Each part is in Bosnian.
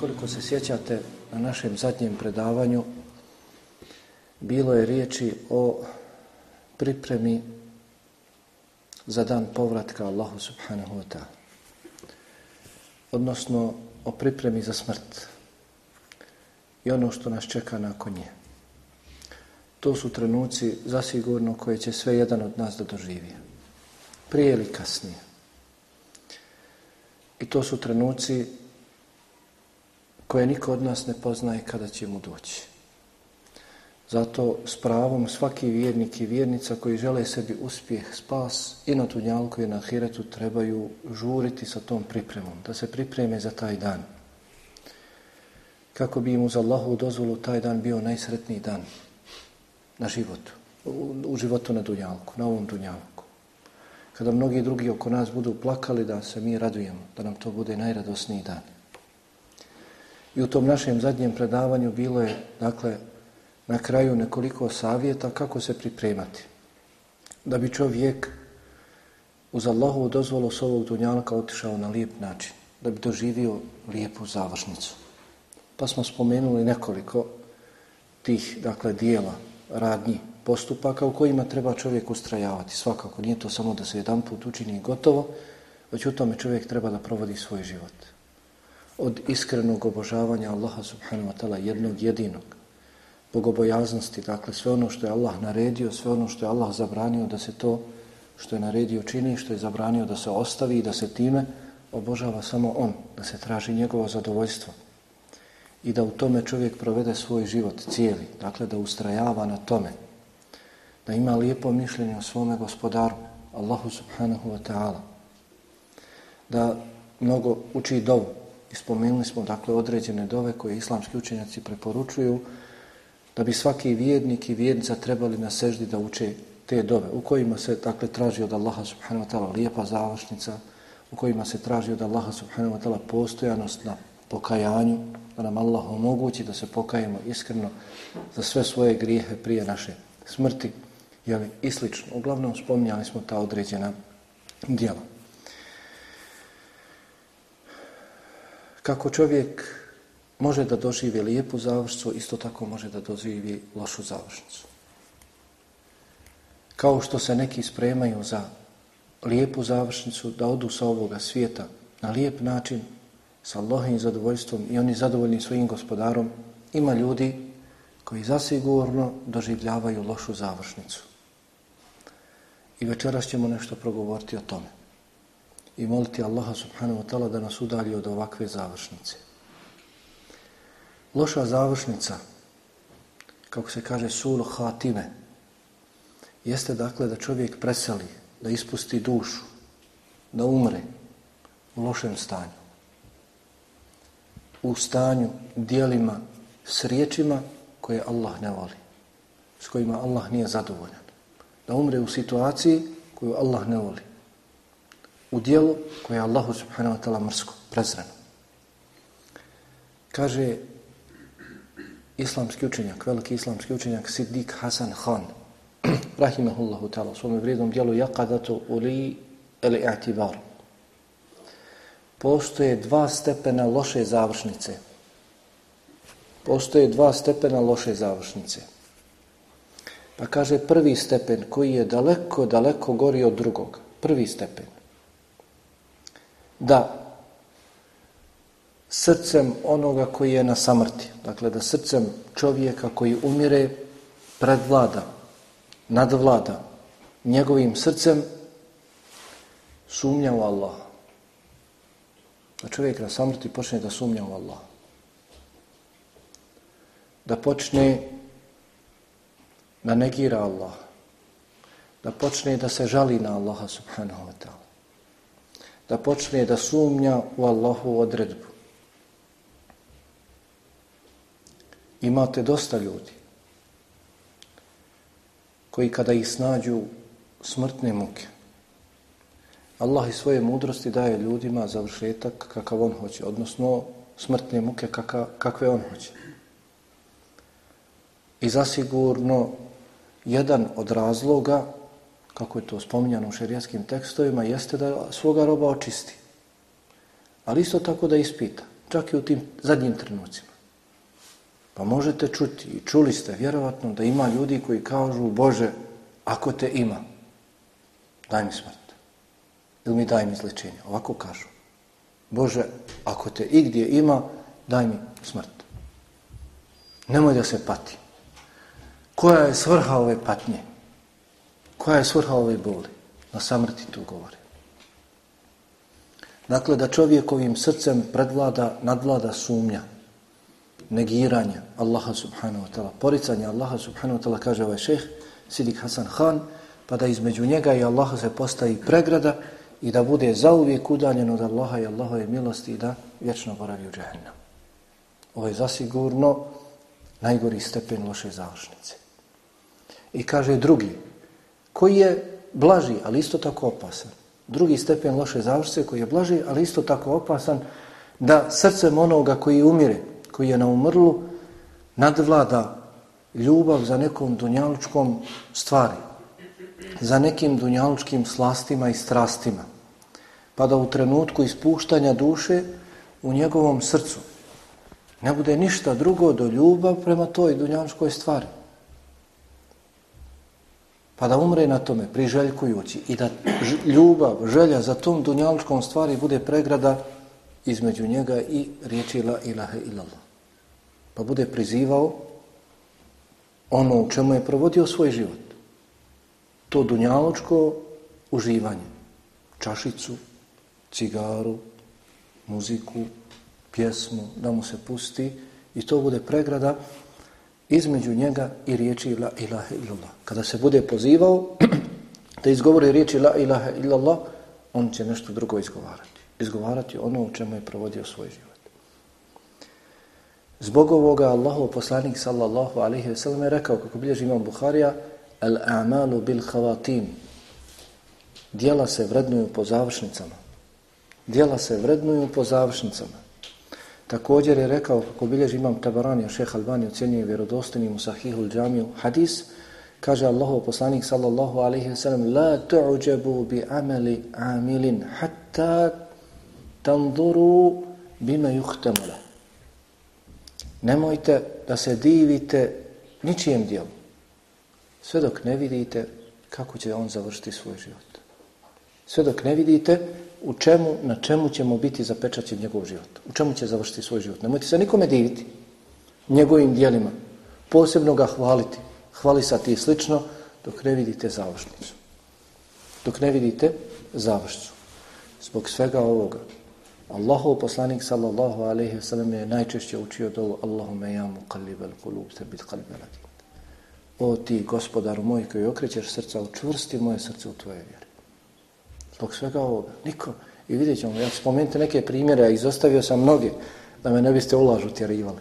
Koliko se sjećate na našem zadnjem predavanju, bilo je riječi o pripremi za dan povratka Allahu subhanahu wa ta'ala. Odnosno, o pripremi za smrt i ono što nas čeka nakon nje. To su trenuci zasigurno koje će sve jedan od nas da doživi. Prije ili kasnije. I to su trenuci koje niko od nas ne poznaje kada će mu doći. Zato s pravom svaki vjernik i vjernica koji žele sebi uspjeh, spas i na tunjalku i na hiretu trebaju žuriti sa tom pripremom, da se pripreme za taj dan. Kako bi im uz Allahu dozvolu taj dan bio najsretniji dan na životu, u, u životu na dunjalku, na ovom dunjalku. Kada mnogi drugi oko nas budu plakali da se mi radujemo, da nam to bude najradosniji dan. I u tom našem zadnjem predavanju bilo je, dakle, na kraju nekoliko savjeta kako se pripremati. Da bi čovjek uz Allahovu dozvolu s ovog dunjalka otišao na lijep način. Da bi doživio lijepu završnicu. Pa smo spomenuli nekoliko tih, dakle, dijela, radnji, postupaka u kojima treba čovjek ustrajavati. Svakako, nije to samo da se jedan put učini gotovo, već u tome čovjek treba da provodi svoj život. Od iskrenog obožavanja Allaha subhanahu wa ta'ala jednog jedinog, bogobojaznosti, dakle sve ono što je Allah naredio, sve ono što je Allah zabranio da se to što je naredio čini, što je zabranio da se ostavi i da se time obožava samo On, da se traži njegovo zadovoljstvo i da u tome čovjek provede svoj život cijeli, dakle da ustrajava na tome, da ima lijepo mišljenje o svome gospodaru, Allahu subhanahu wa ta'ala, da mnogo uči dovu. Ispomenuli smo dakle određene dove koje islamski učenjaci preporučuju, da bi svaki vjernik i vjernica trebali na seždi da uče te dove, u kojima se dakle traži od Allaha subhanahu wa ta'ala lijepa završnica, u kojima se traži od Allaha subhanahu wa ta'ala postojanost na pokajanju, da nam Allah omogući da se pokajemo iskreno za sve svoje grijehe prije naše smrti, jeli, i slično. Uglavnom spominjali smo ta određena djela. Kako čovjek može da doživi lijepu završnicu, isto tako može da doživi lošu završnicu. Kao što se neki spremaju za lijepu završnicu, da odu sa ovoga svijeta na lijep način, sa Allahovim zadovoljstvom i oni zadovoljni svojim gospodarom, ima ljudi koji zasigurno doživljavaju lošu završnicu. I večeras ćemo nešto progovoriti o tome. I moliti Allaha subhanahu wa ta'ala da nas udalji od ovakve završnice. Loša završnica, kako se kaže sulu hatime, jeste dakle da čovjek preseli, da ispusti dušu, da umre u lošem stanju. U stanju, dijelima, s riječima koje Allah ne voli, s kojima Allah nije zadovoljan. Da umre u situaciji koju Allah ne voli. U dijelu koje je Allahu subhanahu wa ta'ala mrsko, prezreno. Kaže islamski učenjak, veliki islamski učenjak Siddiq Hasan Khan, rahimahullahu ta'ala, u svome vrijednom dijelu Jaqadatu uli ili i'tibar. Postoje dva stepena loše završnice. Postoje dva stepena loše završnice. Pa kaže prvi stepen koji je daleko, daleko gori od drugog. Prvi stepen. Da srcem onoga koji je na samrti. Dakle, da srcem čovjeka koji umire predvlada, nadvlada njegovim srcem sumnja u Allaha. Da čovjek na samrti počne da sumnja u Allah. Da počne da negira Allah. Da počne da se žali na Allaha subhanahu wa ta'ala. Da počne da sumnja u Allahu odredbu. Imate dosta ljudi koji kada ih snađu smrtne muke, Allah i svoje mudrosti daje ljudima završetak kakav on hoće, odnosno smrtne muke kakve on hoće. I zasigurno jedan od razloga, kako je to spominjano u šerijatskim tekstovima, jeste da svoga roba očisti. Ali isto tako da ispita, čak i u tim zadnjim trenucima. Pa možete čuti i čuli ste vjerovatno da ima ljudi koji kažu Bože, ako te ima, daj mi smrt. Ili mi daj mi izlečenje. Ovako kažu. Bože, ako te igdje ima, daj mi smrt. Nemoj da se pati. Koja je svrha ove patnje? Koja je svrha ove boli? Na samrti tu govori. Dakle, da čovjekovim srcem predvlada, nadvlada sumnja, negiranja Allaha subhanahu wa ta'ala, poricanja Allaha subhanahu wa ta'ala, kaže ovaj šeh, Sidik Hasan Khan, pa da između njega i Allaha se postavi pregrada i da bude zauvijek udaljen od Allaha i Allahove milosti i da vječno boravi u džahennam. Ovo je zasigurno najgori stepen loše završnice. I kaže drugi, koji je blaži, ali isto tako opasan. Drugi stepen loše završnice koji je blaži, ali isto tako opasan, da srcem onoga koji umire, koji je na umrlu, nadvlada ljubav za nekom dunjalučkom stvari, za nekim dunjalučkim slastima i strastima, pa da u trenutku ispuštanja duše u njegovom srcu ne bude ništa drugo do ljubav prema toj dunjalučkoj stvari. Pa da umre na tome, priželjkujući, i da ljubav, želja za tom dunjalučkom stvari bude pregrada između njega i riječi la ilaha illallah. Pa bude prizivao ono u čemu je provodio svoj život. To dunjaločko uživanje. Čašicu, cigaru, muziku, pjesmu, da mu se pusti i to bude pregrada između njega i riječi la ilaha illallah. Kada se bude pozivao da izgovori riječi la ilaha illallah, on će nešto drugo izgovarati. Izgovarati ono u čemu je provodio svoj život. Zbog ovoga Allahu poslanik sallallahu alaihi ve sellem je rekao, kako bilježi imam Buharija, al a'malu bil havatim. Dijela se vrednuju po završnicama. Dijela se vrednuju po završnicama. Također je rekao, kako bilježi imam Tabarani, šeha Albani ocjenjuje vjerodostojnim u sahihul džamiju hadis, kaže Allahu poslanik sallallahu alaihi ve sellem, la tu'jabu bi ameli amilin hatta tanzuru bima juhtemele. Nemojte da se divite ničijem dijelu. Sve dok ne vidite kako će on završiti svoj život. Sve dok ne vidite u čemu, na čemu će mu biti zapečaćen njegov život. U čemu će završiti svoj život. Nemojte se nikome diviti njegovim dijelima. Posebno ga hvaliti. Hvalisati i slično dok ne vidite završnicu. Dok ne vidite završnicu. Zbog svega ovoga Allahov poslanik sallallahu alejhi ve sellem je najčešće učio dovu Allahume ja muqallibal qulub thabbit qalbi ala din. O ti gospodaru moj koji okrećeš srca, učvrsti moje srce u tvoje vjeri. Zbog svega ovoga, niko. I vidjet ćemo, ja spomenuti neke primjere, a izostavio sam mnoge, da me ne biste ulažu tjerivali.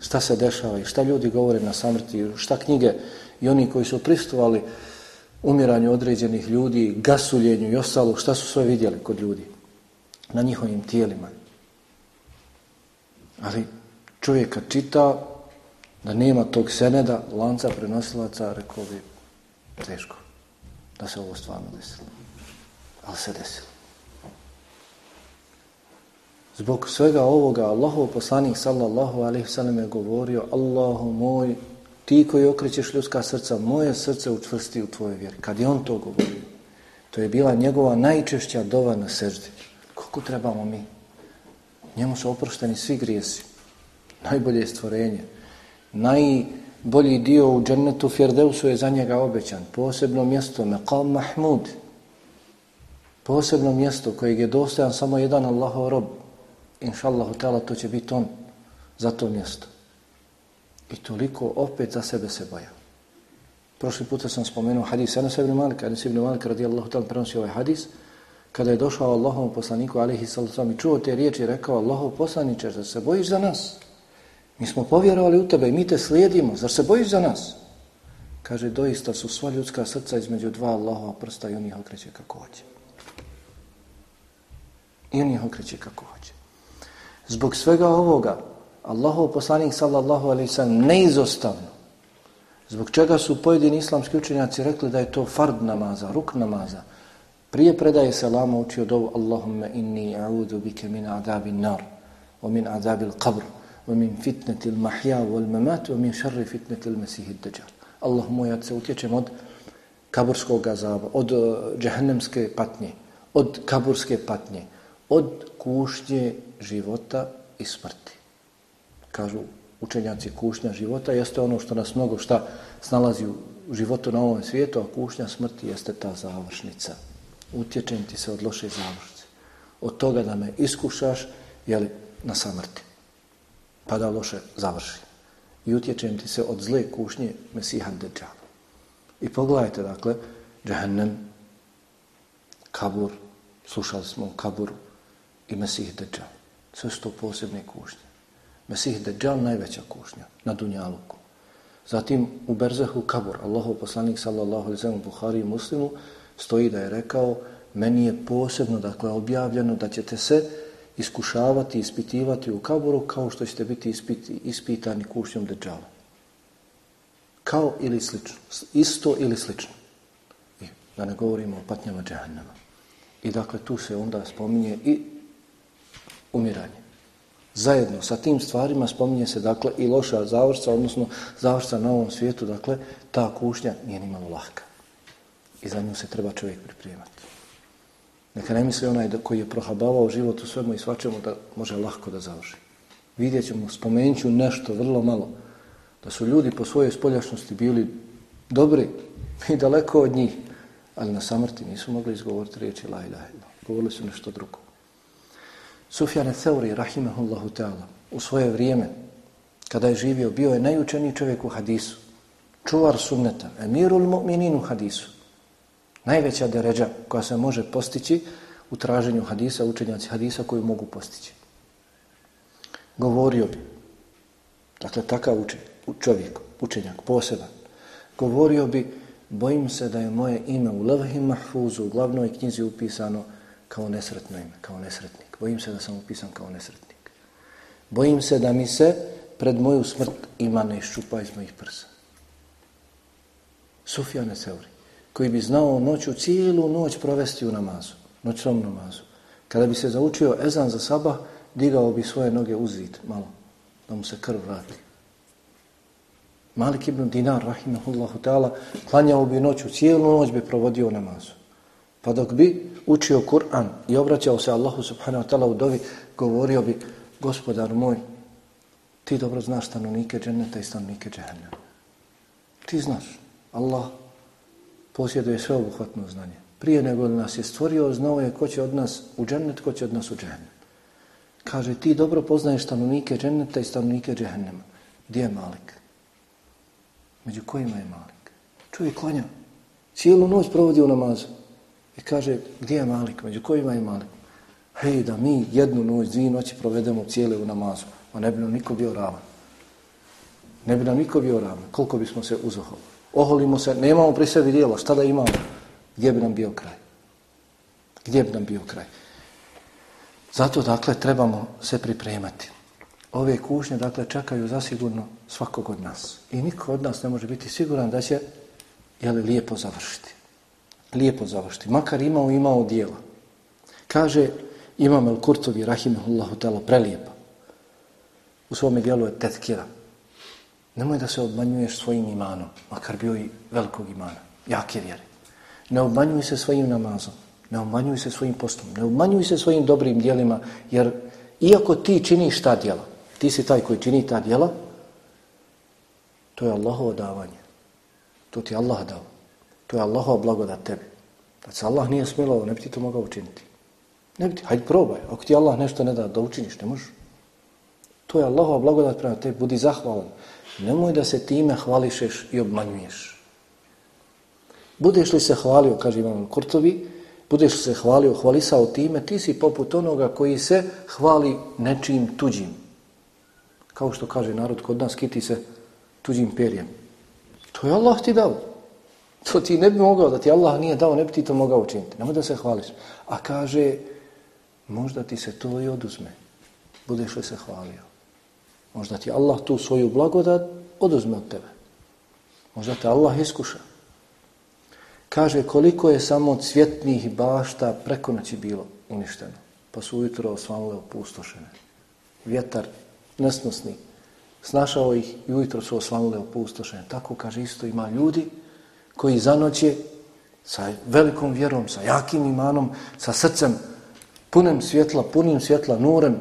Šta se dešava i šta ljudi govore na samrti, šta knjige i oni koji su pristovali umiranju određenih ljudi, gasuljenju i ostalo, šta su sve vidjeli kod ljudi na njihovim tijelima. Ali čovjek kad čita da nema tog seneda, lanca prenosilaca, rekao bi teško da se ovo stvarno desilo. Ali se desilo. Zbog svega ovoga, Allahov poslanik sallallahu alaihi sallam je govorio Allahu moj, ti koji okrećeš ljudska srca, moje srce učvrsti u tvojoj vjeri. Kad je on to govorio, to je bila njegova najčešća dova na seždi. Koliko trebamo mi? Njemu su oprošteni svi grijesi. Najbolje stvorenje. Najbolji dio u džennetu Fjerdeusu je za njega obećan. Posebno mjesto, Meqal Mahmud. Posebno mjesto kojeg je dostajan samo jedan Allahov rob. Inša ta'ala, to će biti on za to mjesto. I toliko opet za sebe se boja. Prošli puta sam spomenuo hadis Anas ibn Malik, Anas ibn Malik radijallahu ta'ala prenosi ovaj hadis, kada je došao Allahov poslaniku alihi sallam i čuo te riječi rekao Allahov poslaniče, zar se bojiš za nas? Mi smo povjerovali u tebe i mi te slijedimo, zar se bojiš za nas? Kaže, doista su sva ljudska srca između dva Allahova prsta i on ih okreće kako hoće. I on ih okreće kako hoće. Zbog svega ovoga, Allahov poslanik sallallahu alaihi sallam neizostavno, zbog čega su pojedini islamski učenjaci rekli da je to fard namaza, ruk namaza, prije predaje selama učio dovu Allahumma inni a'udhu bike min adabi nar, wa min adabi qabr, wa min fitnati al-mahya wal mamat, wa min šarri fitneti l-mesihi d-dađar. Allahumma ja se utječem od kaburskog azaba, od e, uh, džahnemske patnje, od kaburske patnje, od kušnje života i smrti. Kažu učenjaci kušnja života jeste ono što nas mnogo šta snalazi u životu na ovom svijetu, a kušnja smrti jeste ta završnica. Utječem ti se od loše završnice. Od toga da me iskušaš, jeli, na samrti. Pa da loše završi. I utječem ti se od zle kušnje Mesiha Dejjala. I pogledajte, dakle, Džahennem, Kabur, slušali smo o Kaburu i Mesih Dejjal. Sve su to posebne kušnje. Mesih Dejjal najveća kušnja na Dunjaluku. Zatim u Berzehu Kabur, Allahov poslanik sallallahu alaihi sallam Buhari i Muslimu, stoji da je rekao, meni je posebno, dakle, objavljeno da ćete se iskušavati, ispitivati u Kaburu kao što ćete biti ispiti, ispitani kušnjom deđala. kao ili slično, isto ili slično. I da ne govorimo o patnjama džahannama. I dakle, tu se onda spominje i umiranje. Zajedno sa tim stvarima spominje se dakle i loša završca, odnosno završca na ovom svijetu, dakle, ta kušnja nije nimalo lahka. I za nju se treba čovjek pripremati. Neka ne misli onaj koji je prohabavao život u svemu i svačemu da može lahko da završi. Vidjet ćemo, spomenut nešto vrlo malo, da su ljudi po svojoj spoljašnosti bili dobri i daleko od njih, ali na samrti nisu mogli izgovoriti riječi la ilaha illa. Govorili su nešto drugo. Sufjane Theuri, rahimahullahu ta'ala, u svoje vrijeme, kada je živio, bio je najučeniji čovjek u hadisu, čuvar sunneta, emirul mu'minin u hadisu. Najveća deređa koja se može postići u traženju hadisa, učenjaci hadisa koju mogu postići. Govorio bi, dakle, takav učen, čovjek, učenjak, poseban, govorio bi, bojim se da je moje ime u levhim mahfuzu, u glavnoj knjizi upisano kao nesretno ime, kao nesretnik. Bojim se da sam upisan kao nesretnik. Bojim se da mi se pred moju smrt ima ne iščupa iz mojih prsa. Sufjane Seuri, koji bi znao noću, cijelu noć provesti u namazu, noćnom namazu. Kada bi se zaučio ezan za sabah, digao bi svoje noge uz zid, malo, da mu se krv vrati. Malik ibn Dinar, rahimahullahu ta'ala, klanjao bi noću, cijelu noć bi provodio namazu. Pa dok bi učio Kur'an i obraćao se Allahu subhanahu wa ta'ala u dovi, govorio bi, gospodar moj, ti dobro znaš stanovnike dženneta i stanovnike džehennema. Ti znaš, Allah posjeduje sveobuhvatno znanje. Prije nego nas je stvorio, znao je ko će od nas u džennet, ko će od nas u džennet. Kaže, ti dobro poznaješ stanovnike dženeta i stanovnike džehennema. Gdje je Malik? Među kojima je Malik? Čovjek klanja. Cijelu noć provodi u namazu. I kaže, gdje je Malik? Među kojima je Malik? Hej, da mi jednu noć, dvije noći provedemo cijele u namazu. A ne bi nam niko bio ravan. Ne bi nam niko bio ravan. Koliko bismo se uzohovali. Oholimo se, nemamo pri sebi dijelo, Šta da imamo? Gdje bi nam bio kraj? Gdje bi nam bio kraj? Zato, dakle, trebamo se pripremati. Ove kušnje, dakle, čekaju zasigurno svakog od nas. I niko od nas ne može biti siguran da će jeli, lijepo završiti. Lijepo završiti. Makar imao imao dijela. Kaže Imam El Kurtovi, rahimahullahu telo, prelijepo. U svome dijelu je tetkira. Nemoj da se obmanjuješ svojim imanom, makar bio i velikog imana, jake vjere. Ne obmanjuj se svojim namazom, ne obmanjuj se svojim postom, ne obmanjuj se svojim dobrim dijelima, jer iako ti činiš ta dijela, ti si taj koji čini ta dijela, To je Allahovo davanje. To ti Allah dao. To je Allahova blagodat tebi. Da se Allah nije smilovao, ne bi ti to mogao učiniti. Ne bi ti, hajde probaj. Ako ti Allah nešto ne da da učiniš, ne možeš. To je Allahova blagodat prema tebi. Budi zahvalan. Nemoj da se time hvališeš i obmanjuješ. Budeš li se hvalio, kaže Imam Kurtovi, budeš li se hvalio, hvalisao time, ti si poput onoga koji se hvali nečim tuđim. Kao što kaže narod kod nas, kiti se tuđim perjem. To je Allah ti dao. To ti ne bi mogao, da ti Allah nije dao, ne bi ti to mogao učiniti. Nemoj da se hvališ. A kaže, možda ti se to i oduzme. budeš li se hvalio. Možda ti Allah tu svoju blagodat oduzme od tebe. Možda te Allah iskuša. Kaže koliko je samo cvjetnih bašta preko noći bilo uništeno. Pa su ujutro osvanule opustošene. Vjetar nesnosni. Snašao ih i ujutro su osvanule opustošene. Tako kaže isto ima ljudi koji za noće sa velikom vjerom, sa jakim imanom, sa srcem punim svjetla, punim svjetla, nurem,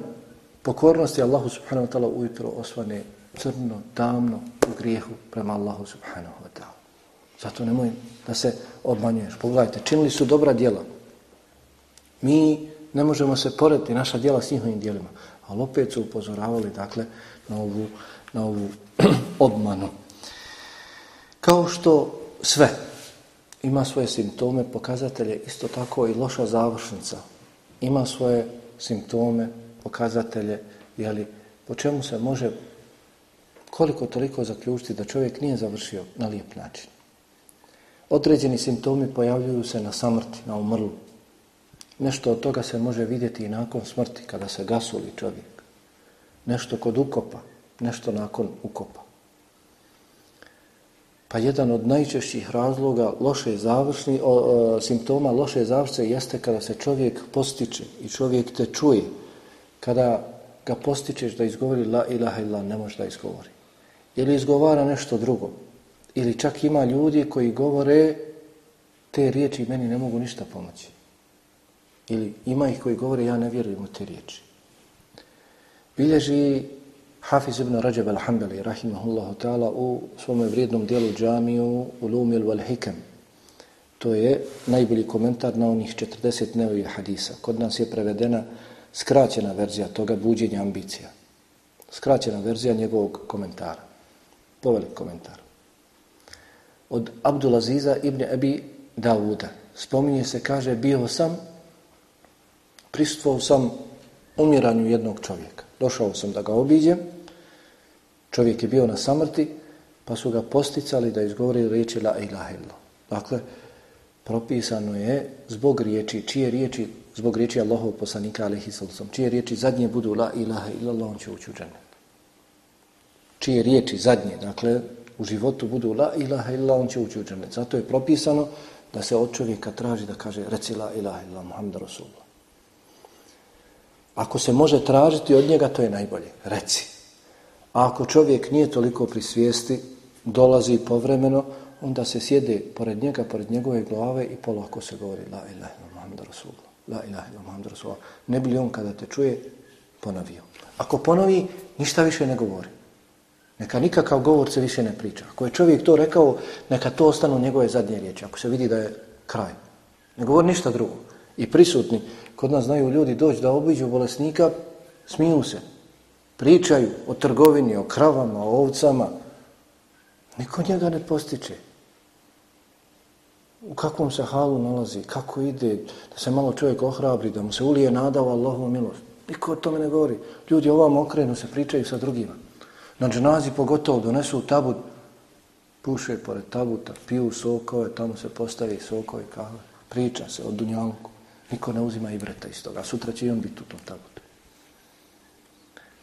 pokornosti Allahu subhanahu wa ta'ala ujutro osvane crno, tamno u grijehu prema Allahu subhanahu wa ta'ala. Zato nemoj da se obmanjuješ. Pogledajte, činili su dobra djela. Mi ne možemo se porediti naša djela s njihovim djelima. Ali opet su upozoravali dakle, na ovu, na ovu obmanu. Kao što sve ima svoje simptome, pokazatelje, isto tako i loša završnica. Ima svoje simptome, pokazatelje, jeli, po čemu se može koliko toliko zaključiti da čovjek nije završio na lijep način. Određeni simptomi pojavljuju se na samrti, na umrlu. Nešto od toga se može vidjeti i nakon smrti, kada se gasuli čovjek. Nešto kod ukopa, nešto nakon ukopa. Pa jedan od najčešćih razloga loše završni, o, o, simptoma loše završce jeste kada se čovjek postiče i čovjek te čuje. Kada ga postičeš da izgovori la ilaha illa, ne može da izgovori. Ili izgovara nešto drugo. Ili čak ima ljudi koji govore te riječi meni ne mogu ništa pomoći. Ili ima ih koji govore ja ne vjerujem u te riječi. Bilježi Hafiz ibn Rajab al-Hambali, rahimahullahu ta'ala, u svome vrijednom dijelu džamiju Ulumil wal Hikam. To je najbolji komentar na onih 40 nevojih hadisa. Kod nas je prevedena skraćena verzija toga buđenja ambicija. Skraćena verzija njegovog komentara. Povelik komentar. Od Abdulaziza ibn Abi Davuda. Spominje se, kaže, bio sam, prisustvovao sam umiranju jednog čovjeka. Došao sam da ga obiđem, čovjek je bio na samrti, pa su ga posticali da izgovori riječi la ilaha illa. Dakle, propisano je zbog riječi, čije riječi, zbog riječi Allahov poslanika alaihi sallam, čije riječi zadnje budu la ilaha illallah, on će ući u džennet. Čije riječi zadnje, dakle, u životu budu la ilaha illallah, on će ući u džennet. Zato je propisano da se od čovjeka traži da kaže reci la ilaha illallah, Muhammed Rasulullah. Ako se može tražiti od njega, to je najbolje. Reci. A ako čovjek nije toliko pri svijesti, dolazi povremeno, onda se sjede pored njega, pored njegove glave i polako se govori La ilaha illallah, Muhammed Rasulullah. La ilaha ila Muhammed Rasulullah. Ne bi li on kada te čuje, ponovio. Ako ponovi, ništa više ne govori. Neka nikakav govor se više ne priča. Ako je čovjek to rekao, neka to ostanu njegove zadnje riječi. Ako se vidi da je kraj. Ne govori ništa drugo. I prisutni, kod nas znaju ljudi doći da obiđu bolesnika, smiju se pričaju o trgovini, o kravama, o ovcama, niko njega ne postiče. U kakvom se halu nalazi, kako ide, da se malo čovjek ohrabri, da mu se ulije nada u Allahovu milost. Niko o tome ne govori. Ljudi ovam okrenu se pričaju sa drugima. Na dženazi pogotovo donesu tabut, puše pored tabuta, piju sokove, tamo se postavi sokove, kave. Priča se o dunjalku. Niko ne uzima i breta iz toga. Sutra će i on biti u tom tabutu.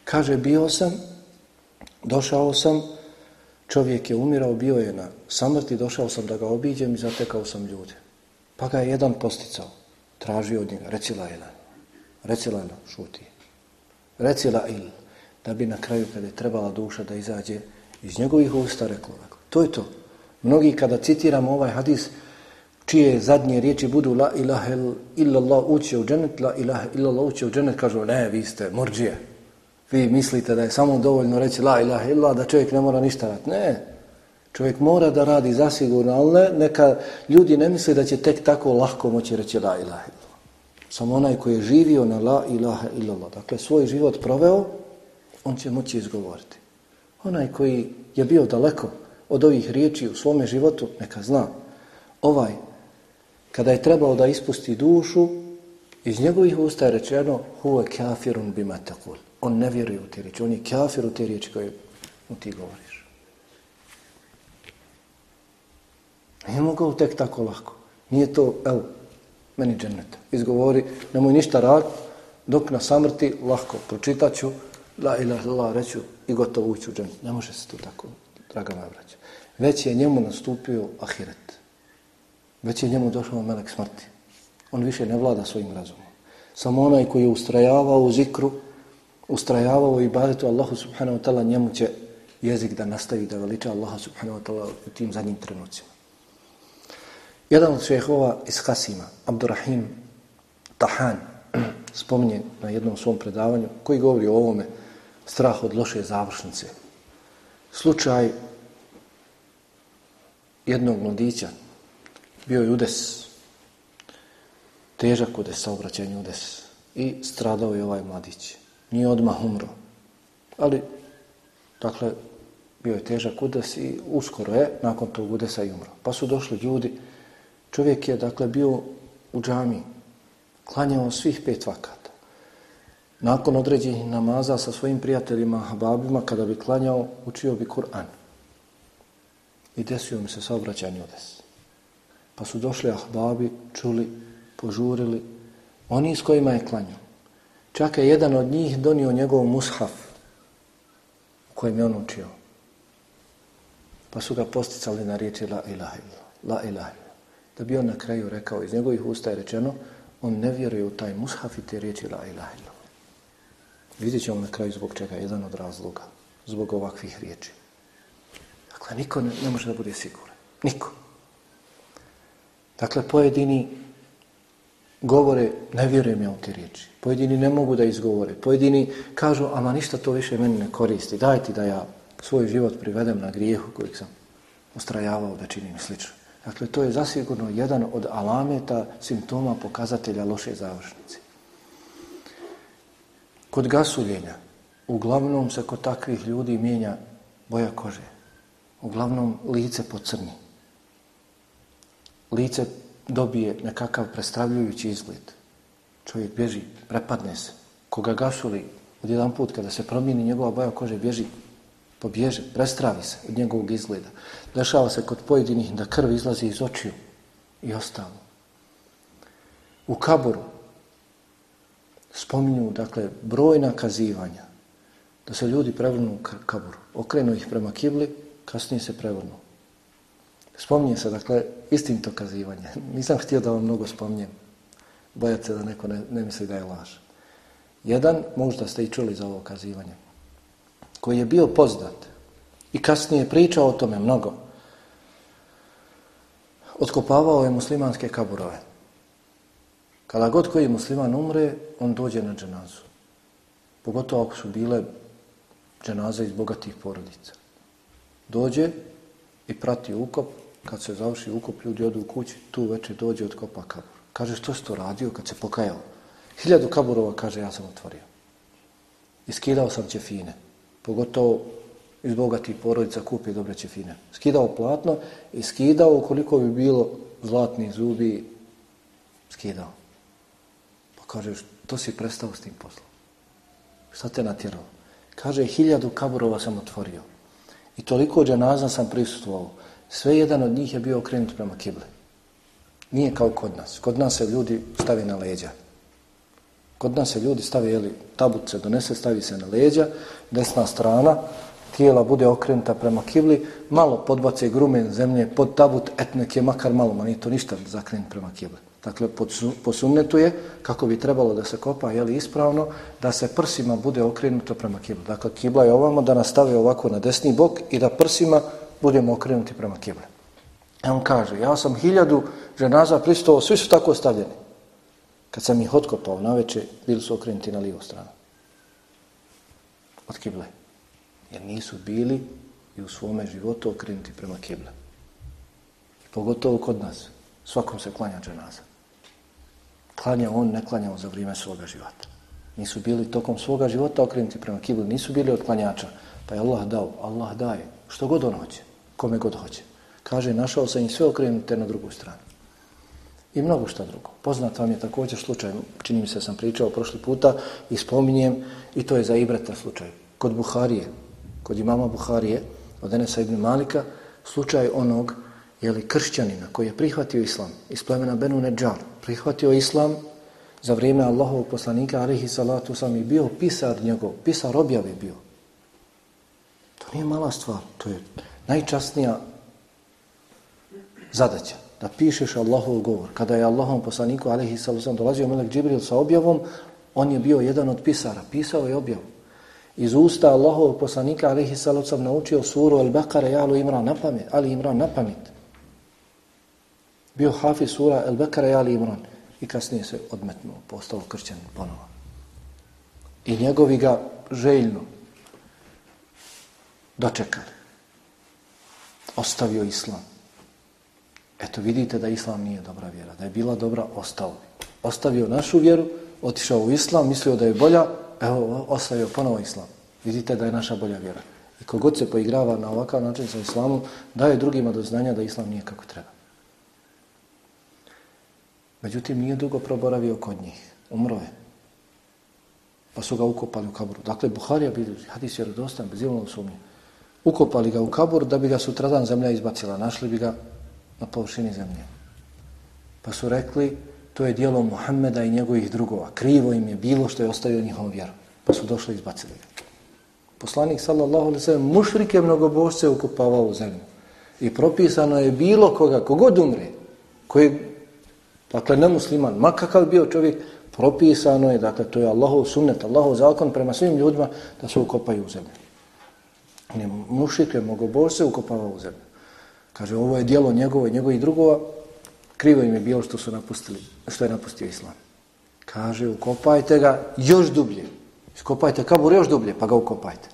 Kaže, bio sam, došao sam, čovjek je umirao, bio je na samrti, došao sam da ga obiđem i zatekao sam ljude. Pa ga je jedan posticao, tražio od njega, reci la ilan, reci la ilan, šuti. Reci la il, da bi na kraju kada je trebala duša da izađe iz njegovih usta reklo. To je to. Mnogi kada citiramo ovaj hadis, čije zadnje riječi budu la ilaha illallah uće u dženet, la ilaha illallah uće u dženet, kažu ne, vi ste morđije, vi mislite da je samo dovoljno reći la ilaha illa, da čovjek ne mora ništa raditi. Ne, čovjek mora da radi zasigurno, ali ne, neka ljudi ne misle da će tek tako lahko moći reći la ilaha illa. Samo onaj koji je živio na la ilaha illallah, dakle svoj život proveo, on će moći izgovoriti. Onaj koji je bio daleko od ovih riječi u svome životu, neka zna. Ovaj, kada je trebao da ispusti dušu, iz njegovih usta je rečeno huve kafirun bima takul on ne vjeruje u te riječi, on je kafir u te riječi koje mu ti govoriš. Nije mogao tek tako lako. Nije to, evo, meni džennet. Izgovori, nemoj ništa rad, Dok na samrti, lahko, pročitaću, la ilaha la reću i gotovo ući u džem. Ne može se to tako, draga moja braća. Već je njemu nastupio ahiret. Već je njemu došao melek smrti. On više ne vlada svojim razumom. Samo onaj koji je ustrajavao u zikru, ustrajavao i badetu Allahu subhanahu wa ta'ala, njemu će jezik da nastavi da veliča Allaha subhanahu wa ta'ala u tim zadnjim trenucima. Jedan od šehova iz Hasima, Abdurrahim Tahan, spominje na jednom svom predavanju, koji govori o ovome strah od loše završnice. Slučaj jednog mladića, bio je udes, težak udes, saobraćajni udes, i stradao je ovaj mladić. Nije odmah umro, ali, dakle, bio je težak udes i uskoro je nakon tog udesa i umro. Pa su došli ljudi, čovjek je, dakle, bio u džami, klanjao svih pet vakata. Nakon određenih namaza sa svojim prijateljima, hababima, kada bi klanjao, učio bi Kur'an. I desio mi se saobraćanje udes. Pa su došli ahbabi, čuli, požurili, oni s kojima je klanjao. Čak je jedan od njih donio njegov mushaf u kojem je on učio. Pa su ga posticali na riječi la ilaha illa, la ilaha illa. Da bi on na kraju rekao, iz njegovih usta je rečeno, on ne vjeruje u taj mushaf i te riječi la ilaha illa. Vidjet ćemo na kraju zbog čega, jedan od razloga, zbog ovakvih riječi. Dakle, niko ne, ne može da bude siguran. Niko. Dakle, pojedini govore, ne vjerujem ja u te riječi. Pojedini ne mogu da izgovore. Pojedini kažu, ama ništa to više meni ne koristi. Dajte da ja svoj život privedem na grijehu kojeg sam ustrajavao da činim slično. Dakle, to je zasigurno jedan od alameta, simptoma, pokazatelja loše završnice. Kod gasuljenja, uglavnom se kod takvih ljudi mijenja boja kože. Uglavnom, lice pocrni. Lice dobije nekakav predstavljujući izgled. Čovjek bježi, prepadne se. Koga gasuli, od jedan put kada se promijeni njegova boja kože, bježi, pobježe, prestravi se od njegovog izgleda. Dešava se kod pojedinih da krv izlazi iz očiju i ostalo. U kaboru spominju, dakle, brojna kazivanja da se ljudi prevrnu u kaboru, okrenu ih prema kibli, kasnije se prevrnu. Spominje se, dakle, istim to kazivanje. Nisam htio da vam mnogo spominjem. Bojate se da neko ne, ne misli da je laž. Jedan, možda ste i čuli za ovo kazivanje, koji je bio poznat i kasnije pričao o tome mnogo, otkopavao je muslimanske kaburove. Kada god koji musliman umre, on dođe na dženazu. Pogotovo ako su bile dženaze iz bogatih porodica. Dođe i prati ukop. Kad se završi ukop, ljudi odu u kući, tu večer dođe od kopa kabur. Kaže, što si to radio kad se pokajao? Hiljadu kaburova, kaže, ja sam otvorio. I skidao sam ćefine. Pogotovo iz bogatih porodica kupi dobre ćefine. Skidao platno i skidao koliko bi bilo zlatni zubi, skidao. Pa kaže, to si prestao s tim poslom. Šta te natjerao? Kaže, hiljadu kaburova sam otvorio. I toliko dženaza sam prisustvovao. Sve jedan od njih je bio okrenut prema kibli. Nije kao kod nas. Kod nas se ljudi stavi na leđa. Kod nas se ljudi stavi, jeli, tabut se donese, stavi se na leđa, desna strana, tijela bude okrenuta prema kibli, malo podbace grumen zemlje pod tabut, etnek je makar malo, ma nije to ništa zakrenut prema kibli. Dakle, po je, kako bi trebalo da se kopa, jeli ispravno, da se prsima bude okrenuto prema kibli. Dakle, kibla je ovamo da nastave ovako na desni bok i da prsima budemo okrenuti prema kibli. E on kaže, ja sam hiljadu ženaza pristovao, svi su tako stavljeni. Kad sam ih otkopao na večer, bili su okrenuti na lijevu stranu. Od kible. Jer nisu bili i u svome životu okrenuti prema kible. I pogotovo kod nas. Svakom se klanja dženaza klanja on, ne klanja on za vrijeme svoga života. Nisu bili tokom svoga života okrenuti prema kibli, nisu bili od klanjača. Pa je Allah dao, Allah daje, što god on hoće, kome god hoće. Kaže, našao sam im sve okrenute na drugu stranu. I mnogo šta drugo. Poznat vam je također slučaj, čini mi se sam pričao prošli puta i spominjem, i to je za Ibrata slučaj. Kod Buharije, kod imama Buharije, od Enesa ibn Malika, slučaj onog jeli, kršćanina koji je prihvatio islam iz plemena Benu Neđar, prihvatio islam za vrijeme Allahovog poslanika, alihi salatu sam i bio pisar njegov, pisar objave bio. To nije mala stvar, to je najčasnija zadaća, da pišeš Allahov govor. Kada je Allahom poslaniku, alaihi sallam dolazio Melek Džibril sa objavom, on je bio jedan od pisara, pisao je objavu. Iz usta Allahovog poslanika, alaihi sallam sam, naučio suru Al-Baqara i Ali Imran na pamet, Ali Imran na pamet. Bio hafiz sura Al-Baqara i Ali Imran i kasnije se odmetnuo, postao kršćan ponovo. I njegovi ga željno dočekali. Ostavio islam. Eto vidite da islam nije dobra vjera. Da je bila dobra, ostao bi. Ostavio našu vjeru, otišao u islam, mislio da je bolja, evo, ostavio ponovo islam. Vidite da je naša bolja vjera. I kogod se poigrava na ovakav način sa islamom, daje drugima do znanja da islam nije kako treba. Međutim, nije dugo proboravio kod njih. Umro je. Pa su ga ukopali u kaburu. Dakle, Buharija bilježi, hadis je radostan, bez ilnog sumnje. Ukopali ga u kabur da bi ga sutradan zemlja izbacila. Našli bi ga na površini zemlje. Pa su rekli, to je dijelo Muhammeda i njegovih drugova. Krivo im je bilo što je ostavio njihovom vjeru. Pa su došli i izbacili ga. Poslanik, sallallahu alaihi sallam, mušrike mnogobožce ukopavao u zemlju. I propisano je bilo koga, kogod umre, koji Dakle, nemusliman, makakav bio čovjek, propisano je, dakle, to je Allahov sunnet, Allahov zakon prema svim ljudima da se ukopaju u zemlju. Ne, mušike, mogobose ukopava ukopavao u zemlju. Kaže, ovo je dijelo njegovo i njegovih drugova, krivo im je bilo što su napustili, što je napustio Islam. Kaže, ukopajte ga još dublje. Iskopajte kabur još dublje, pa ga ukopajte.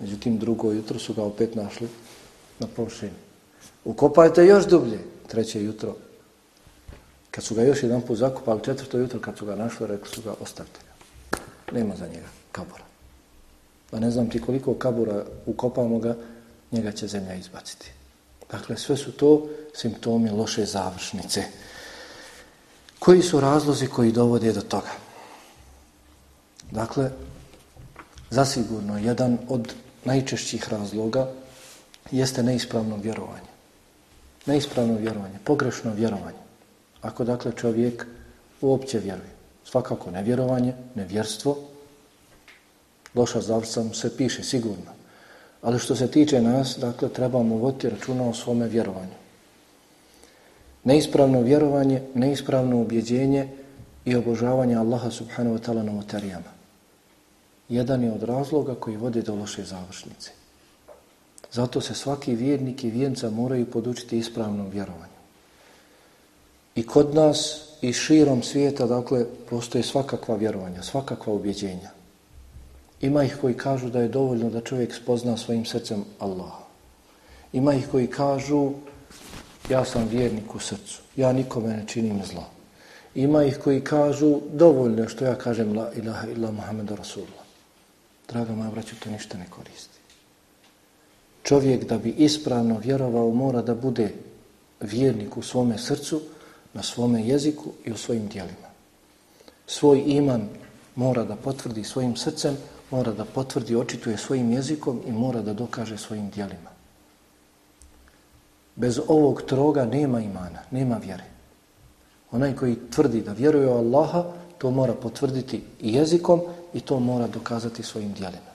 Međutim, drugo jutro su ga opet našli na površini. Ukopajte još dublje. Treće jutro Kad su ga još jedan put zakopali, četvrto jutro kad su ga našli, rekli su ga, ostavite ga. Nema za njega kabora. Pa ne znam ti koliko kabura ukopamo ga, njega će zemlja izbaciti. Dakle, sve su to simptomi loše završnice. Koji su razlozi koji dovode do toga? Dakle, zasigurno, jedan od najčešćih razloga jeste neispravno vjerovanje. Neispravno vjerovanje, pogrešno vjerovanje. Ako dakle čovjek uopće vjeruje. Svakako nevjerovanje, nevjerstvo, loša zavrsta mu se piše sigurno. Ali što se tiče nas, dakle, trebamo voditi računa o svome vjerovanju. Neispravno vjerovanje, neispravno ubjeđenje i obožavanje Allaha subhanahu wa ta'ala novotarijama. Jedan je od razloga koji vode do loše završnice. Zato se svaki vjernik i vjenca moraju podučiti ispravnom vjerovanju. I kod nas i širom svijeta, dakle, postoje svakakva vjerovanja, svakakva ubjeđenja. Ima ih koji kažu da je dovoljno da čovjek spozna svojim srcem Allaha. Ima ih koji kažu ja sam vjernik u srcu, ja nikome ne činim zlo. Ima ih koji kažu dovoljno što ja kažem la ilaha illa Muhammedu Rasulullah. Draga moja braću, to ništa ne koristi. Čovjek da bi ispravno vjerovao mora da bude vjernik u svome srcu, na svome jeziku i u svojim dijelima. Svoj iman mora da potvrdi svojim srcem, mora da potvrdi, očituje svojim jezikom i mora da dokaže svojim dijelima. Bez ovog troga nema imana, nema vjere. Onaj koji tvrdi da vjeruje u Allaha, to mora potvrditi i jezikom i to mora dokazati svojim dijelima.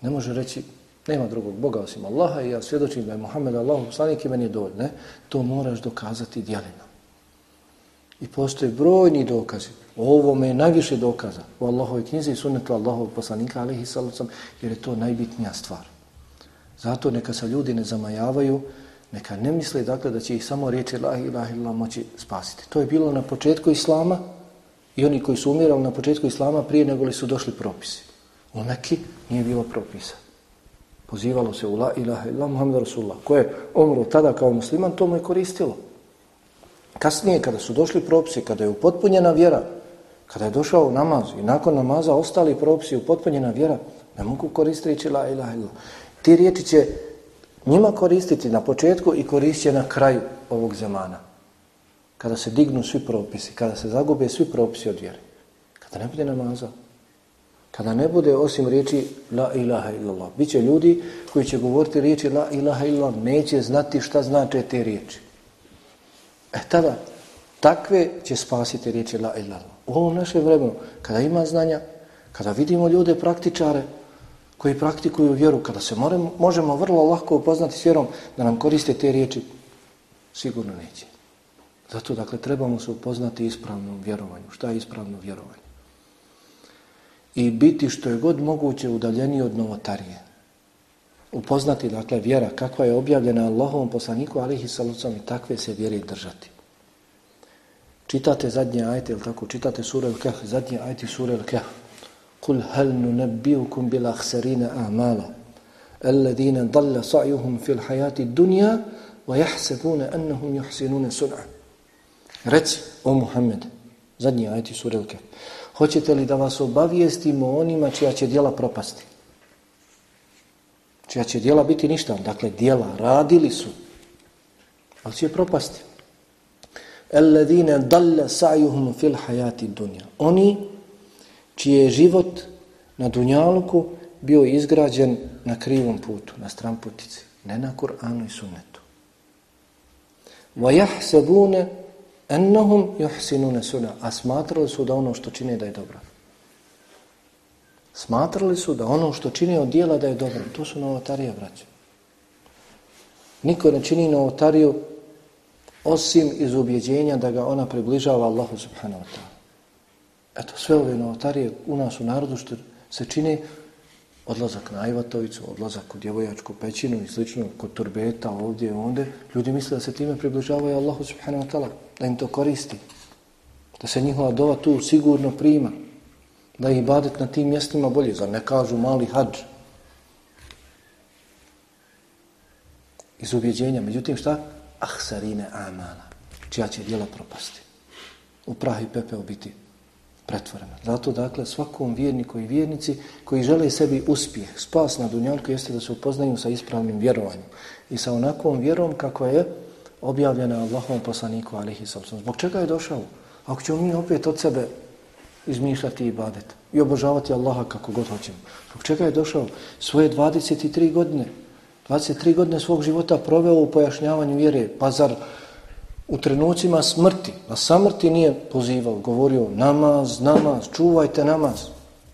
Ne može reći, nema drugog Boga osim Allaha i ja svjedočim da je Muhammed Allahov poslanik i meni je dovoljno. Ne, to moraš dokazati dijelima. I postoje brojni dokazi. O ovome je najviše dokaza u Allahove knjizi i sunnetu Allahovog poslanika, alihi salacom, jer je to najbitnija stvar. Zato neka se ljudi ne zamajavaju, neka ne misle dakle da će ih samo riječi la ilaha illa moći spasiti. To je bilo na početku Islama i oni koji su umirali na početku Islama prije nego li su došli propisi. U neki nije bilo propisa. Pozivalo se u la ilaha illa Muhammed Rasulullah. Ko je umro tada kao musliman, to mu je koristilo. Kasnije, kada su došli propisi, kada je upotpunjena vjera, kada je došao namaz i nakon namaza ostali propisi upotpunjena vjera, ne mogu koristiti la ilaha illa. Ti riječi će njima koristiti na početku i koristit na kraju ovog zemana. Kada se dignu svi propisi, kada se zagube svi propisi od vjere. Kada ne bude namaza, kada ne bude osim riječi la ilaha illallah. Biće ljudi koji će govoriti riječi la ilaha illallah, neće znati šta znače te riječi. E tada, takve će spasiti riječi la ilaha. U ovom našem vremenu, kada ima znanja, kada vidimo ljude praktičare koji praktikuju vjeru, kada se moremo, možemo vrlo lako upoznati s vjerom da nam koriste te riječi, sigurno neće. Zato, dakle, trebamo se upoznati ispravnom vjerovanju. Šta je ispravno vjerovanje? I biti što je god moguće udaljeni od novotarije. Upoznati, dakle, vjera kakva je objavljena Allahovom poslaniku, alihi salucom i takve se vjeri držati. Čitate zadnje ajte, ili tako, čitate sura Al-Kahf, zadnje ajte sura Al-Kahf. Kul hal nunabbiukum bil akhsarina a'mala alladhina dalla sa'yuhum fil hayati dunya wa yahsabuna annahum yuhsinuna sun'a. Reci, o Muhammed, zadnji ajti surelke, hoćete li da vas obavijestimo onima čija će dijela propasti? Čija će dijela biti ništa? Dakle, dijela radili su, ali će propasti. Alladine dalle sa'juhum fil hayati dunja. Oni čiji je život na dunjalku bio izgrađen na krivom putu, na stramputici, ne na Kur'anu i sunnetu. Wa yahsabuna annahum yuhsinuna sunna a smatrali su da ono što čine da je dobro smatrali su da ono što čine od dijela da je dobro to su novotarije braće niko ne čini novotariju osim iz ubjeđenja da ga ona približava Allahu subhanahu wa ta'ala eto sve ove novotarije u nas u narodu što se čini odlazak na Ajvatovicu, odlazak u djevojačku pećinu i slično, kod turbeta, ovdje i onde, ljudi misle da se time približavaju Allahu subhanahu wa ta'ala, da im to koristi, da se njihova dova tu sigurno prima, da ih badet na tim mjestima bolje, za ne kažu mali hađ. Iz ubjeđenja, međutim šta? Ahsarine amala, čija će djela propasti. U prahi pepeo biti pretvorena. Zato, dakle, svakom vjerniku i vjernici koji žele sebi uspjeh, spas na dunjanku, jeste da se upoznaju sa ispravnim vjerovanjem i sa onakvom vjerom kako je objavljena Allahom poslaniku, alihi sallam. Zbog čega je došao? Ako ćemo mi opet od sebe izmišljati i badet i obožavati Allaha kako god hoćemo. Zbog čega je došao? Svoje 23 godine, 23 godine svog života proveo u pojašnjavanju vjere, pa zar u trenucima smrti, na samrti nije pozivao, govorio namaz, namaz, čuvajte namaz,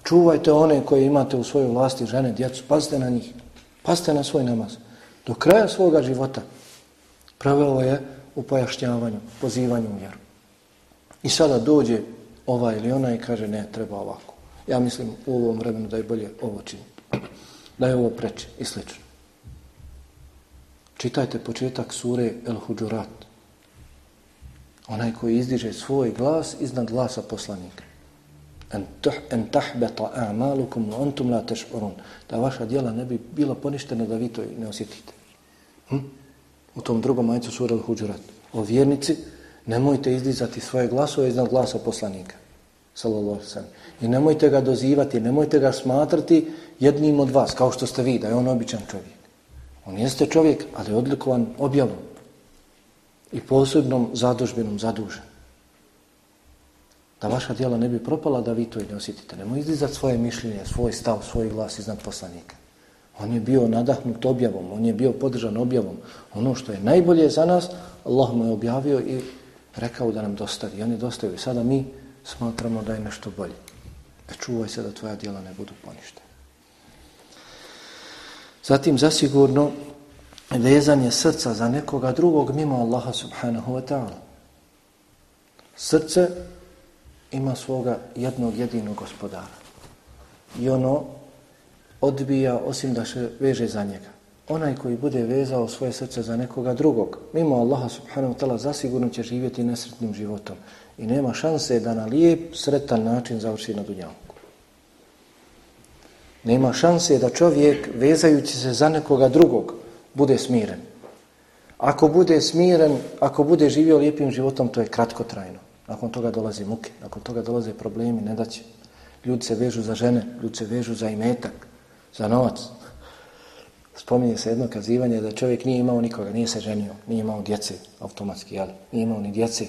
čuvajte one koje imate u svojoj vlasti, žene, djecu, pazite na njih, pazite na svoj namaz. Do kraja svoga života pravilo je u pojašnjavanju, pozivanju vjeru. I sada dođe ova ili ona i kaže ne, treba ovako. Ja mislim u ovom vremenu da je bolje ovo činiti. Da je ovo preče i slično. Čitajte početak sure El Huđurat. Onaj koji izdiže svoj glas iznad glasa poslanika. En tahbeta a'malukum wa antum la tash'urun. Da vaša djela ne bi bila poništena da vi to ne osjetite. Hm? U tom drugom majcu sura Al-Huđurat. O vjernici, nemojte izdizati svoje glasove iznad glasa poslanika. Sallallahu sallam. I nemojte ga dozivati, nemojte ga smatrati jednim od vas, kao što ste vi, da je on običan čovjek. On jeste čovjek, ali odlikovan objavom i posebnom zadužbenom zadužen. Da vaša djela ne bi propala, da vi to i ne osjetite. Nemo izdizati svoje mišljenje, svoj stav, svoj glas iznad poslanika. On je bio nadahnut objavom, on je bio podržan objavom. Ono što je najbolje za nas, Allah mu je objavio i rekao da nam dostavi. On je dostavio i sada mi smatramo da je nešto bolje. E čuvaj se da tvoja djela ne budu poništena. Zatim, zasigurno, vezanje srca za nekoga drugog mimo Allaha subhanahu wa ta'ala. Srce ima svoga jednog jedinog gospodara. I ono odbija osim da se veže za njega. Onaj koji bude vezao svoje srce za nekoga drugog, mimo Allaha subhanahu wa ta'ala, zasigurno će živjeti nesretnim životom. I nema šanse da na lijep, sretan način završi na dunjavu. Nema šanse da čovjek, vezajući se za nekoga drugog, bude smiren. Ako bude smiren, ako bude živio lijepim životom, to je kratkotrajno. Nakon toga dolaze muke, nakon toga dolaze problemi, nedaće. Ljudi se vežu za žene, ljudi se vežu za imetak, za novac. Spominje se jedno kazivanje da čovjek nije imao nikoga, nije se ženio, nije imao djece, automatski, jel? Nije imao ni djece.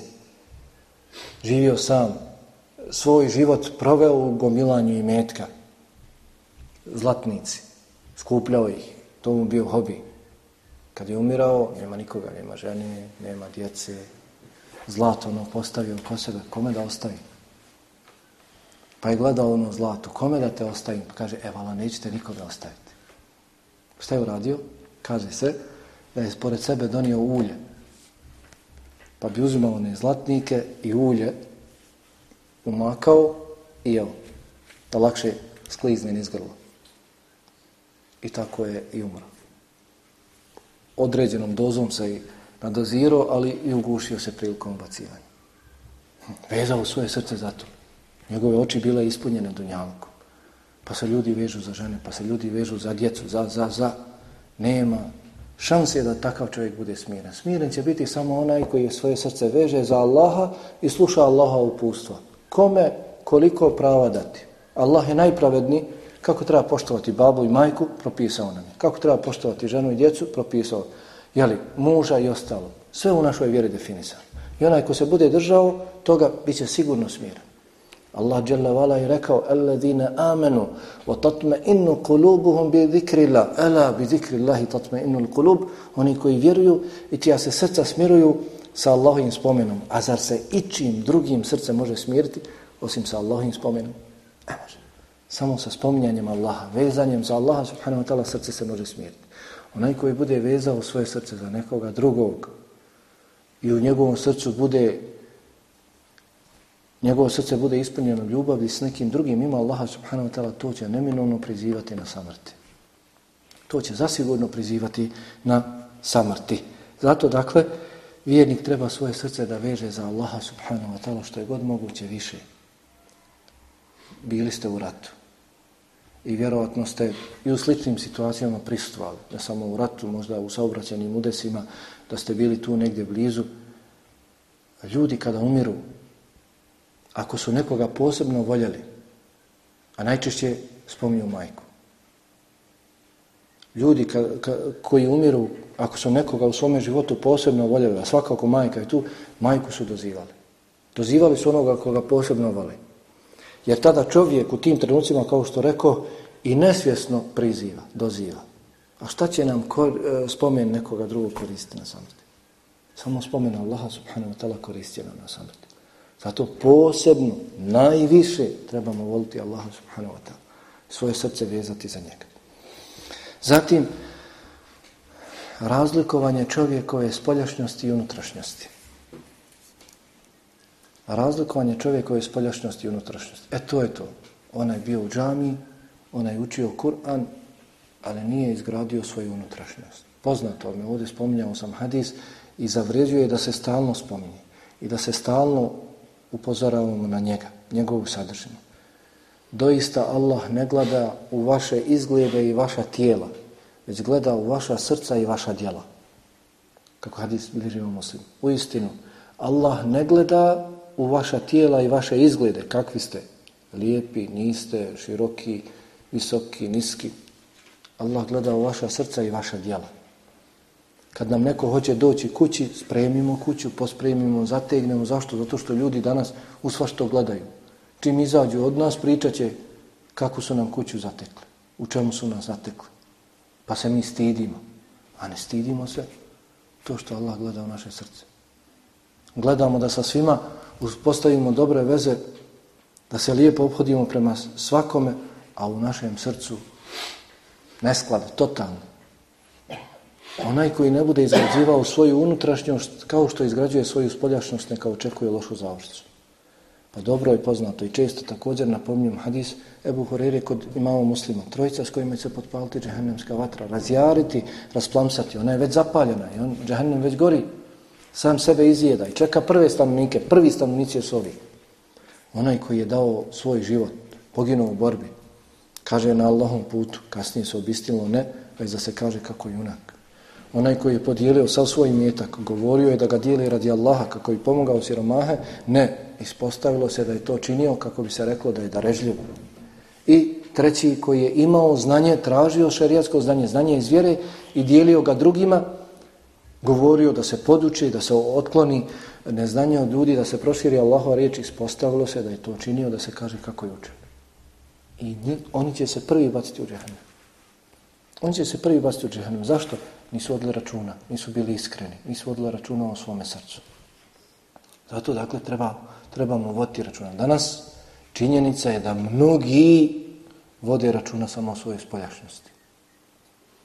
Živio sam, svoj život proveo u gomilanju imetka. Zlatnici, skupljao ih, to mu bio hobi. Kad je umirao, nema nikoga, nema žene, nema djece. Zlato ono postavio ko sebe, kome da ostavi? Pa je gledao ono zlato. Kome da te ostavim? Pa kaže, e, vala, nećete nikoga ostaviti. Šta je uradio? Kaže se da je pored sebe donio ulje. Pa bi uzimao one zlatnike i ulje umakao i evo, da lakše sklizne niz grla. I tako je i umro. Određenom dozom se i nadozirao, ali i ugušio se prilikom bacivanja. Vezao svoje srce za to. Njegove oči bile ispunjene dunjalkom. Pa se ljudi vežu za žene, pa se ljudi vežu za djecu, za, za, za. Nema šanse da takav čovjek bude smiren. Smiren će biti samo onaj koji svoje srce veže za Allaha i sluša Allaha upustva. Kome koliko prava dati? Allah je najpravedniji kako treba poštovati babu i majku, propisao nam je. Kako treba poštovati ženu i djecu, propisao. Jeli, muža i ostalo. Sve u našoj vjeri definisano. I onaj ko se bude držao, toga bit će sigurno smiran. Allah dželle vala je rekao: "Alladine amanu wa tatma'innu qulubuhum bi zikrillah." Ala bi zikrillah tatma'innu al-qulub. Oni koji vjeruju i čija se srca smiruju sa Allahovim spomenom. A zar se ičim drugim srce može smiriti osim sa Allahovim spomenom? Samo sa spominjanjem Allaha, vezanjem za Allaha subhanahu wa ta'ala srce se može smiriti. Onaj koji bude vezao svoje srce za nekoga drugog i u njegovom srcu bude njegovo srce bude ispunjeno ljubavi s nekim drugim ima Allaha subhanahu wa ta'ala, to će neminovno prizivati na samrti. To će zasigurno prizivati na samrti. Zato, dakle, vjernik treba svoje srce da veže za Allaha subhanahu wa ta'ala što je god moguće više. Bili ste u ratu. I vjerovatno ste i u sličnim situacijama prisustvali. Ne samo u ratu, možda u saobraćanim udesima, da ste bili tu negdje blizu. Ljudi kada umiru, ako su nekoga posebno voljeli, a najčešće spominju majku. Ljudi ka, ka, koji umiru, ako su nekoga u svome životu posebno voljeli, a svakako majka je tu, majku su dozivali. Dozivali su onoga koga posebno vole. Jer tada čovjek u tim trenucima, kao što rekao, i nesvjesno priziva, doziva. A šta će nam kor, e, spomen nekoga drugog koristiti na samrti? Samo spomen Allaha subhanahu wa ta'ala koristi nam na samrti. Zato posebno, najviše trebamo voliti Allaha subhanahu wa ta'ala. Svoje srce vezati za njega. Zatim, razlikovanje čovjekove spoljašnjosti i unutrašnjosti. Razlikovanje čovjekove spoljašnjosti i unutrašnjosti. E to je to. Ona je bio u džami, ona je učio Kur'an, ali nije izgradio svoju unutrašnjost. Poznato mi, ovdje spominjao sam hadis i zavređuje da se stalno spominje i da se stalno upozoravamo na njega, njegovu sadržinu. Doista Allah ne gleda u vaše izglede i vaša tijela, već gleda u vaša srca i vaša djela. Kako hadis bliži u muslim. U istinu, Allah ne gleda u vaša tijela i vaše izglede, kakvi ste, lijepi, niste, široki, visoki, niski. Allah gleda u vaša srca i vaša djela. Kad nam neko hoće doći kući, spremimo kuću, pospremimo, zategnemo. Zašto? Zato što ljudi danas u svašto gledaju. Čim izađu od nas, pričat će kako su nam kuću zatekli. U čemu su nas zatekli. Pa se mi stidimo. A ne stidimo se to što Allah gleda u naše srce. Gledamo da sa svima uspostavimo dobre veze, da se lijepo obhodimo prema svakome, a u našem srcu nesklad, totalno. Onaj koji ne bude izgrađivao svoju unutrašnjost kao što izgrađuje svoju spoljašnjost, neka očekuje lošu završnicu. Pa dobro je poznato i često također napominjem hadis Ebu Horeire kod imamo muslima. Trojica s kojima će potpaliti džehennemska vatra, razjariti, rasplamsati. Ona je već zapaljena i on, džehennem već gori. Sam sebe izjeda i čeka prve stanovnike. Prvi stanovnici su ovi. Onaj koji je dao svoj život, poginuo u borbi, kaže na Allahom putu, kasnije se obistilo ne, već da se kaže kako junak. Onaj koji je podijelio sav svoj mjetak, govorio je da ga dijeli radi Allaha kako bi pomogao siromahe, ne, ispostavilo se da je to činio kako bi se reklo da je darežljivo. I treći koji je imao znanje, tražio šerijatsko znanje, znanje iz vjere i dijelio ga drugima, govorio da se poduči, da se otkloni neznanje od ljudi, da se proširi Allahova riječ, ispostavilo se da je to činio, da se kaže kako je učen. I oni će se prvi baciti u džehennem. Oni će se prvi baciti u džehennem. Zašto? nisu odli računa, nisu bili iskreni, nisu odli računa o svome srcu. Zato, dakle, treba, trebamo voditi računa. Danas Činjenica je da mnogi vode računa samo o svojoj spoljašnosti.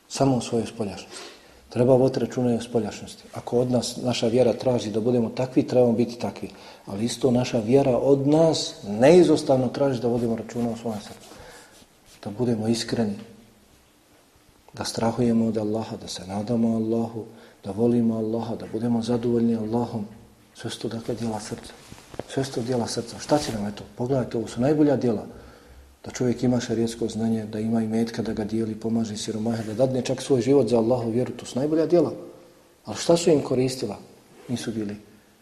Samo o svojoj spoljašnosti. Treba voditi računa i o spoljašnosti. Ako od nas naša vjera traži da budemo takvi, trebamo biti takvi. Ali isto naša vjera od nas neizostavno traži da vodimo računa o svojom srcu. Da budemo iskreni. Da strahujemo od Allaha, da se nadamo Allahu, da volimo Allaha, da budemo zadovoljni Allahom. Sve su to dakle djela srca. Sve su to djela srca. Šta će nam eto? Pogledajte, ovo su najbolja djela da čovjek ima šarijetsko znanje, da ima i metka, da ga dijeli, pomaže siromahe, da dadne čak svoj život za Allahu vjeru, to su najbolja djela. Ali šta su im koristila? Nisu bili,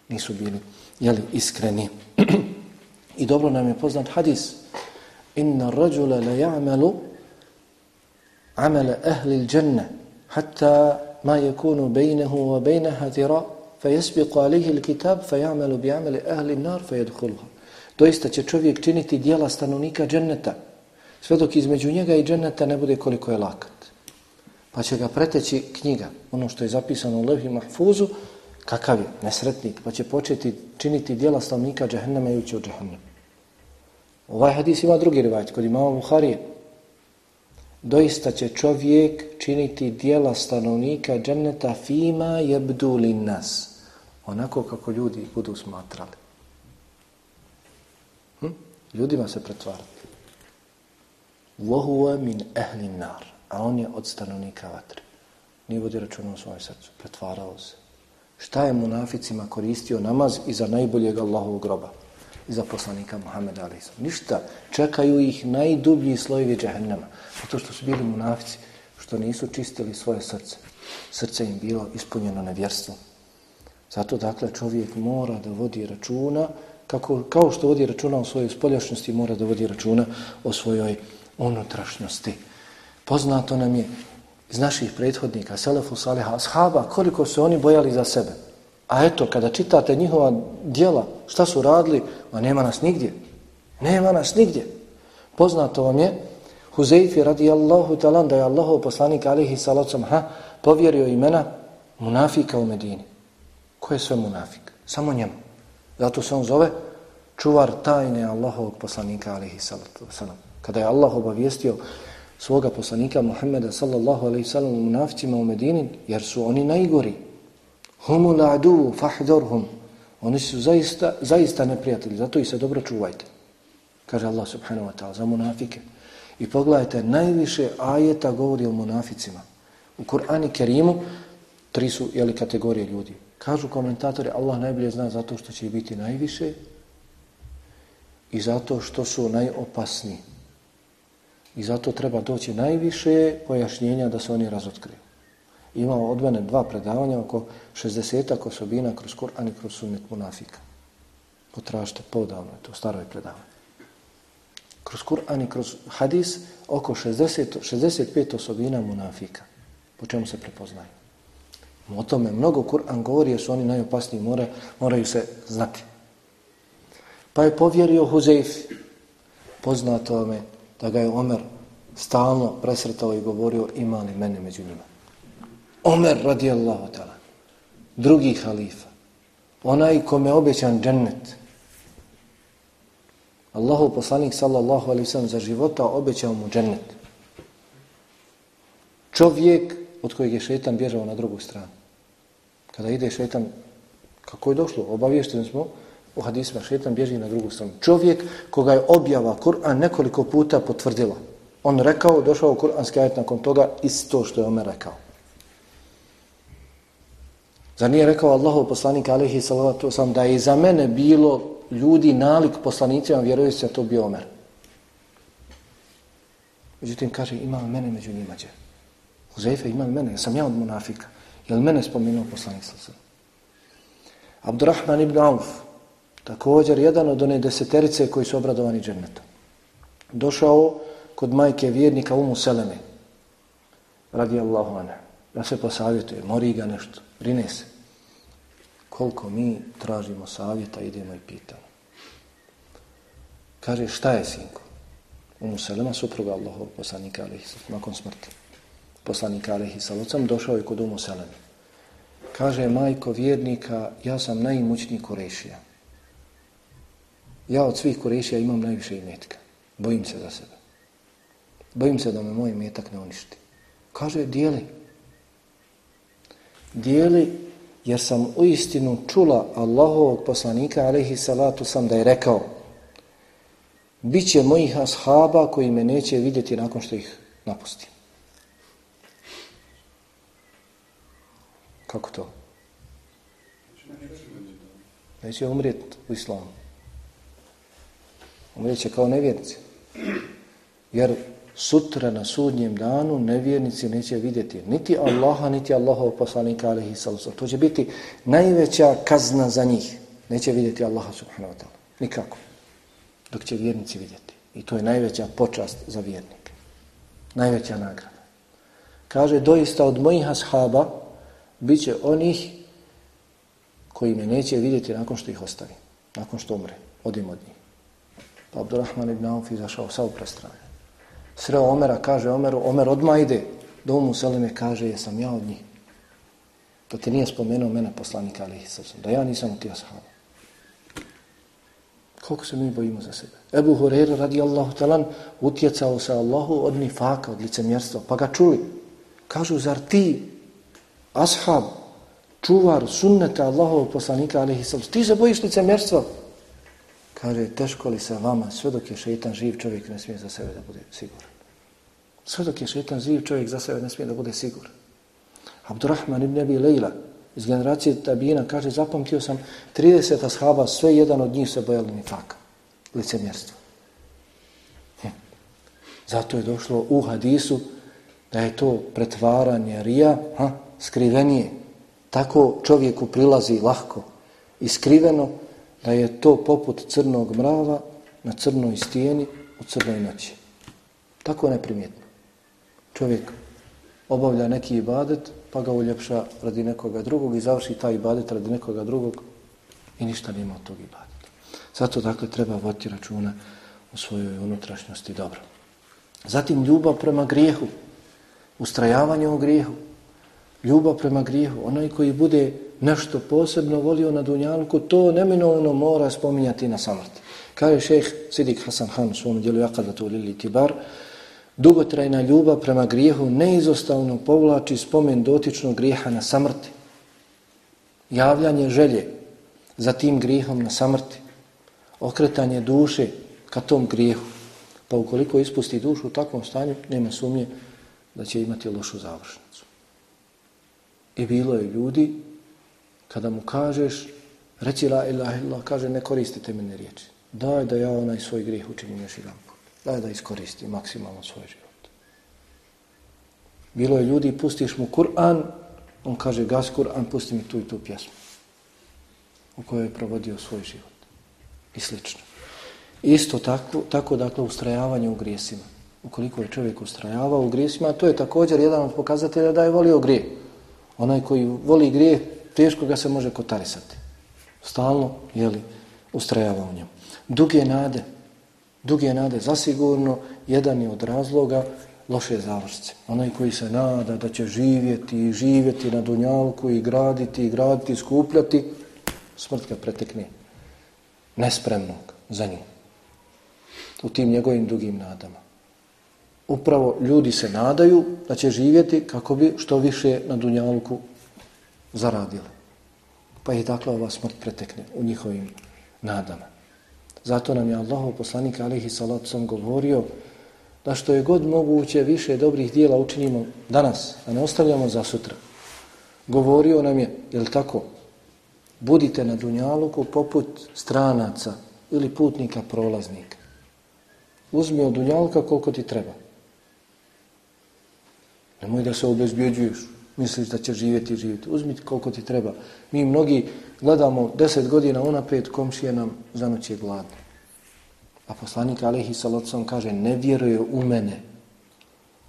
nisu bili, jeli, iskreni. I dobro nam je poznat hadis. Inna rađula la ja'malu amala ahli l'đenne hatta ma yakunu bejnehu wa bejneha tira fa jesbiqu alihi l-kitab fa ja'malu bi amali ahli nar fa yadkhulha doista će čovjek činiti dijela stanovnika dženneta, sve dok između njega i dženneta ne bude koliko je lakat. Pa će ga preteći knjiga, ono što je zapisano u Lehi Mahfuzu, kakav je, nesretnik, pa će početi činiti dijela stanovnika džehennama i ući u džehennem. Ovaj hadis ima drugi rivajt, kod imama Buharije. Doista će čovjek činiti dijela stanovnika dženneta fima jebdu nas. Onako kako ljudi budu smatrali ljudima se pretvarati. Vohuva min ehli nar, a on je od stanovnika vatre. Nije vodi računa u svojem srcu, pretvarao se. Šta je munaficima koristio namaz i za najboljeg Allahovog groba? I za poslanika Muhammeda Ali. Ništa, čekaju ih najdublji slojevi džahennama. Zato što su bili munafici, što nisu čistili svoje srce. Srce im bilo ispunjeno nevjerstvom. Zato dakle čovjek mora da vodi računa kako, kao što vodi računa o svojoj spoljašnjosti, mora da vodi računa o svojoj unutrašnjosti. Poznato nam je iz naših prethodnika, Selefu Saleha, ashaba, koliko su oni bojali za sebe. A eto, kada čitate njihova dijela, šta su radili, a nema nas nigdje. Nema nas nigdje. Poznato vam je, Huzeyfi radijallahu talan, da je Allahov poslanik alihi salacom, ha, povjerio imena munafika u Medini. Ko je sve munafik? Samo njemu. Zato se on zove čuvar tajne Allahovog poslanika alihi salatu wasalam. Kada je Allah obavijestio svoga poslanika Muhammeda sallallahu alaihi sallam u munafcima u Medini, jer su oni najgori. Humu la'du fahdorhum. Oni su zaista, zaista neprijatelji, zato i se dobro čuvajte. Kaže Allah subhanahu wa ta'ala za munafike. I pogledajte, najviše ajeta govori o munaficima. U Kur'ani Kerimu tri su jeli, kategorije ljudi. Kažu komentatori, Allah najbolje zna zato što će biti najviše i zato što su najopasniji. I zato treba doći najviše pojašnjenja da se oni razotkriju. Imao od mene dva predavanja oko 60 osobina kroz Kur'an i kroz sunnet munafika. Potražite, podavno je to, staro je predavanje. Kroz Kur'an i kroz hadis oko 60, 65 osobina munafika. Po čemu se prepoznaju? O tome mnogo Kur'an govori jer su oni najopasniji, mora, moraju se znati. Pa je povjerio Huzeyfi, poznato me da ga je Omer stalno presretao i govorio ima li mene među njima. Omer radijallahu ta'ala, drugi halifa, onaj kome obećan džennet. Allahu poslanik sallallahu alaihi sallam za života obećao mu džennet. Čovjek od kojeg je šetan bježao na drugu stranu. Kada ide šetan, kako je došlo, obavješteni smo u hadisma šetan bježi na drugu stranu. Čovjek koga je objava Kur'an nekoliko puta potvrdila. On rekao, došao u Kur'anski ajet nakon toga, isto što je Omer rekao. Zar nije rekao Allahov poslanik alaihi salatu sam da je za mene bilo ljudi nalik poslanicima vjeruju se to bio Omer. Međutim, kaže, ima mene među njima dje. Uzeife, ima mene, sam ja od munafika. Je li mene spomenuo poslanik sa? Abdurrahman ibn Auf, također jedan od one deseterice koji su obradovani džennetom. Došao kod majke vjernika Umu Seleme, radi Allahu ane, da se posavjetuje, mori ga nešto, brine se. Koliko mi tražimo savjeta, idemo i pitamo. Kaže, šta je sinko? Umu Selema, supruga Allahov poslanika, ali nakon smrti poslanika Alehi Salocam, došao je kod Umuselemi. Kaže, majko vjernika, ja sam najimućniji Kurešija. ja od svih kurešija imam najviše imetka. Bojim se za sebe. Bojim se da me moj imetak ne uništi. Kaže, dijeli. Dijeli jer sam u istinu čula Allahovog poslanika, alaihi salatu sam, da je rekao Biće mojih ashaba koji me neće vidjeti nakon što ih napustim. Kako to? Neće umrijeti u islamu. Umrijeće kao nevjernici. Jer sutra na sudnjem danu nevjernici neće vidjeti niti Allaha, niti Allahov poslanika, alihi sallam. To će biti najveća kazna za njih. Neće vidjeti Allaha subhanahu wa ta'ala. Nikako. Dok će vjernici vidjeti. I to je najveća počast za vjernike. Najveća nagrada. Kaže, doista od mojih ashaba bit će onih koji me neće vidjeti nakon što ih ostavi. Nakon što umre. Odim od njih. Pa Abdurrahman ibn Auf izašao sa uprestrane. Sreo Omera, kaže Omeru, Omer odmah ide do Umu Seleme, kaže, jesam ja od njih. To ti nije spomenuo mene poslanika, ali da ja nisam od tih ashaba. Koliko se mi bojimo za sebe? Ebu Hureyre radi Allahu talan utjecao se Allahu od nifaka, od licemjerstva. Pa ga čuli. Kažu, zar ti, ashab, čuvar sunneta Allahovog poslanika, alaihi sallam, ti se bojiš licemjerstva? Kaže, teško li se vama, sve dok je šeitan živ, čovjek ne smije za sebe da bude siguran. Sve dok je šeitan živ, čovjek za sebe ne smije da bude siguran. Abdurrahman ibn Abi Lejla iz generacije Tabina kaže, zapamtio sam 30 ashaba, sve jedan od njih se bojali ni faka, licemjerstva. Hm. Zato je došlo u hadisu da je to pretvaranje rija, ha, skrivenije. Tako čovjeku prilazi lahko i skriveno da je to poput crnog mrava na crnoj stijeni u crnoj noći. Tako neprimjetno. Čovjek obavlja neki ibadet, pa ga uljepša radi nekoga drugog i završi taj ibadet radi nekoga drugog i ništa nema od tog ibadeta. Zato dakle treba voditi računa u svojoj unutrašnjosti dobro. Zatim ljubav prema grijehu, ustrajavanje u grijehu, ljubav prema grijehu, onaj koji bude nešto posebno volio na dunjalku, to neminovno mora spominjati na samrt. Kao šejh Sidik Hasan Han u svom djelu Jakadatu Lili Tibar, dugotrajna ljubav prema grijehu neizostavno povlači spomen dotičnog grijeha na samrti. Javljanje želje za tim grijehom na samrti. Okretanje duše ka tom grijehu. Pa ukoliko ispusti dušu u takvom stanju, nema sumnje da će imati lošu završnicu. I bilo je ljudi kada mu kažeš reći la ilaha illallah, kaže ne koristite mene riječi. Daj da ja onaj svoj grijeh učinim još jedan put. Daj da iskoristi maksimalno svoj život. Bilo je ljudi, pustiš mu Kur'an, on kaže gas Kur'an, pusti mi tu i tu pjesmu u kojoj je provodio svoj život. I slično. Isto tako, tako dakle, ustrajavanje u grijesima. Ukoliko je čovjek ustrajavao u grijesima, to je također jedan od pokazatelja da je volio grije. Onaj koji voli grije, teško ga se može kotarisati. Stalno, jeli, ustrajava u njemu. Duge nade, duge nade, zasigurno, jedan je od razloga loše završce. Onaj koji se nada da će živjeti i živjeti na dunjalku i graditi i graditi, skupljati, smrt ga pretekne nespremnog za nju. U tim njegovim dugim nadama. Upravo ljudi se nadaju da će živjeti kako bi što više na dunjalku zaradili. Pa je dakle ova smrt pretekne u njihovim nadama. Zato nam je Allah poslanik alihi salatu sam govorio da što je god moguće više dobrih dijela učinimo danas, a ne ostavljamo za sutra. Govorio nam je, je tako, budite na Dunjaluku poput stranaca ili putnika prolaznika. Uzmi od Dunjalka koliko ti treba. Nemoj da se obezbjeđuješ, misliš da će živjeti i živjeti. Uzmi koliko ti treba. Mi mnogi gledamo deset godina unaprijed, komšije nam za noć je gladno. A poslanik Alehi Salocom kaže, ne vjeruje u mene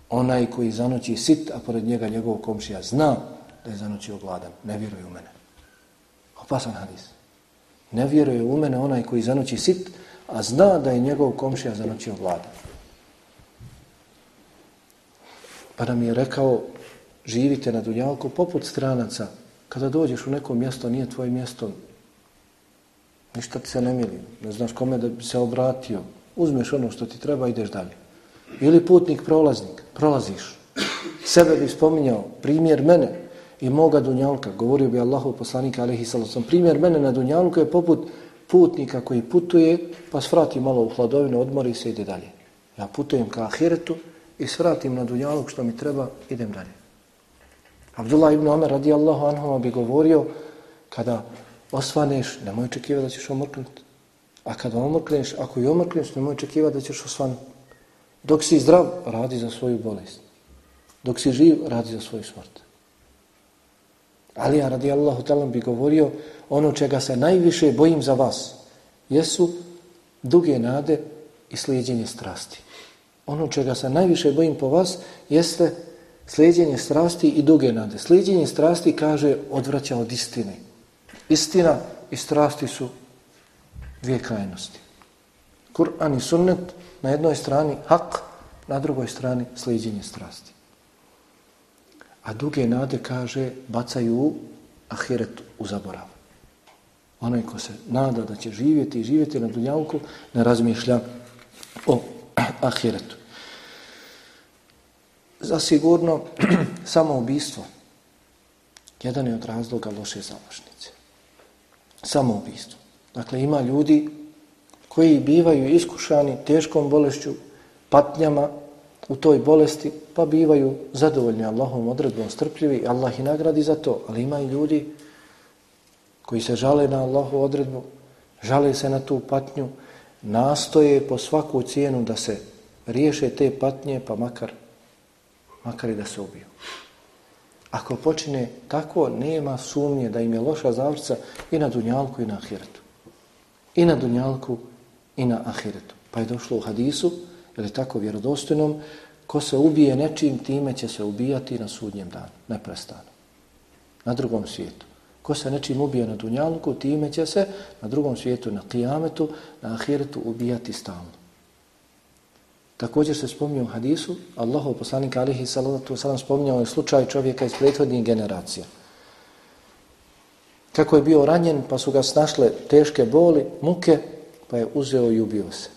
onaj koji zanoći sit, a pored njega njegov komšija zna da je zanoći ogladan. Ne vjeruje u mene. Opasan hadis. Ne vjeruje u mene onaj koji zanoći sit, a zna da je njegov komšija zanoći ogladan. Pa nam je rekao, živite na Dunjalku poput stranaca. Kada dođeš u neko mjesto, nije tvoje mjesto, Ništa ti se ne mili. Ne znaš kome da bi se obratio. Uzmeš ono što ti treba ideš dalje. Ili putnik, prolaznik. Prolaziš. Sebe bi spominjao. Primjer mene i moga Dunjalka. Govorio bi Allahu poslanika alaihi sallam. Primjer mene na Dunjalku je poput putnika koji putuje pa svrati malo u hladovinu, odmori se i ide dalje. Ja putujem ka ahiretu i svratim na dunjalog što mi treba, idem dalje. Abdullah ibn Omer radijallahu anhu bi govorio kada osvaneš, nemoj očekivati da ćeš omrknuti. A kada omrkneš, ako i omrkneš, nemoj očekivati da ćeš osvanuti. Dok si zdrav, radi za svoju bolest. Dok si živ, radi za svoju smrt. Ali ja radijallahu talam bi govorio ono čega se najviše bojim za vas jesu duge nade i slijedjenje strasti. Ono čega se najviše bojim po vas jeste slijedjenje strasti i duge nade. Slijedjenje strasti kaže odvraća od istine. Istina i strasti su dvije krajnosti. Kur'an i sunnet na jednoj strani hak, na drugoj strani slijedjenje strasti. A duge nade kaže bacaju ahiret u zaborav. Onaj ko se nada da će živjeti i živjeti na dunjavku, ne razmišlja o ahiretu. Zasigurno, samoubistvo. jedan je od razloga loše založnice. Samoubistvo. Dakle, ima ljudi koji bivaju iskušani teškom bolešću, patnjama u toj bolesti, pa bivaju zadovoljni Allahom odredbom strpljivi, Allah i nagradi za to, ali ima i ljudi koji se žale na Allahu odredbu, žale se na tu patnju, nastoje po svaku cijenu da se riješe te patnje, pa makar, makar i da se ubiju. Ako počine tako, nema sumnje da im je loša zavrca i na dunjalku i na ahiretu. I na dunjalku i na ahiretu. Pa je došlo u hadisu, ili tako vjerodostojnom, ko se ubije nečim, time će se ubijati na sudnjem danu, neprestano. Na drugom svijetu. Ko se nečim ubije na dunjalku, time će se na drugom svijetu, na kijametu, na ahiretu ubijati stalno. Također se spominje u hadisu, Allahov poslanik alihi salatu wasalam spominjao je slučaj čovjeka iz prethodnih generacija. Kako je bio ranjen, pa su ga snašle teške boli, muke, pa je uzeo i ubio se.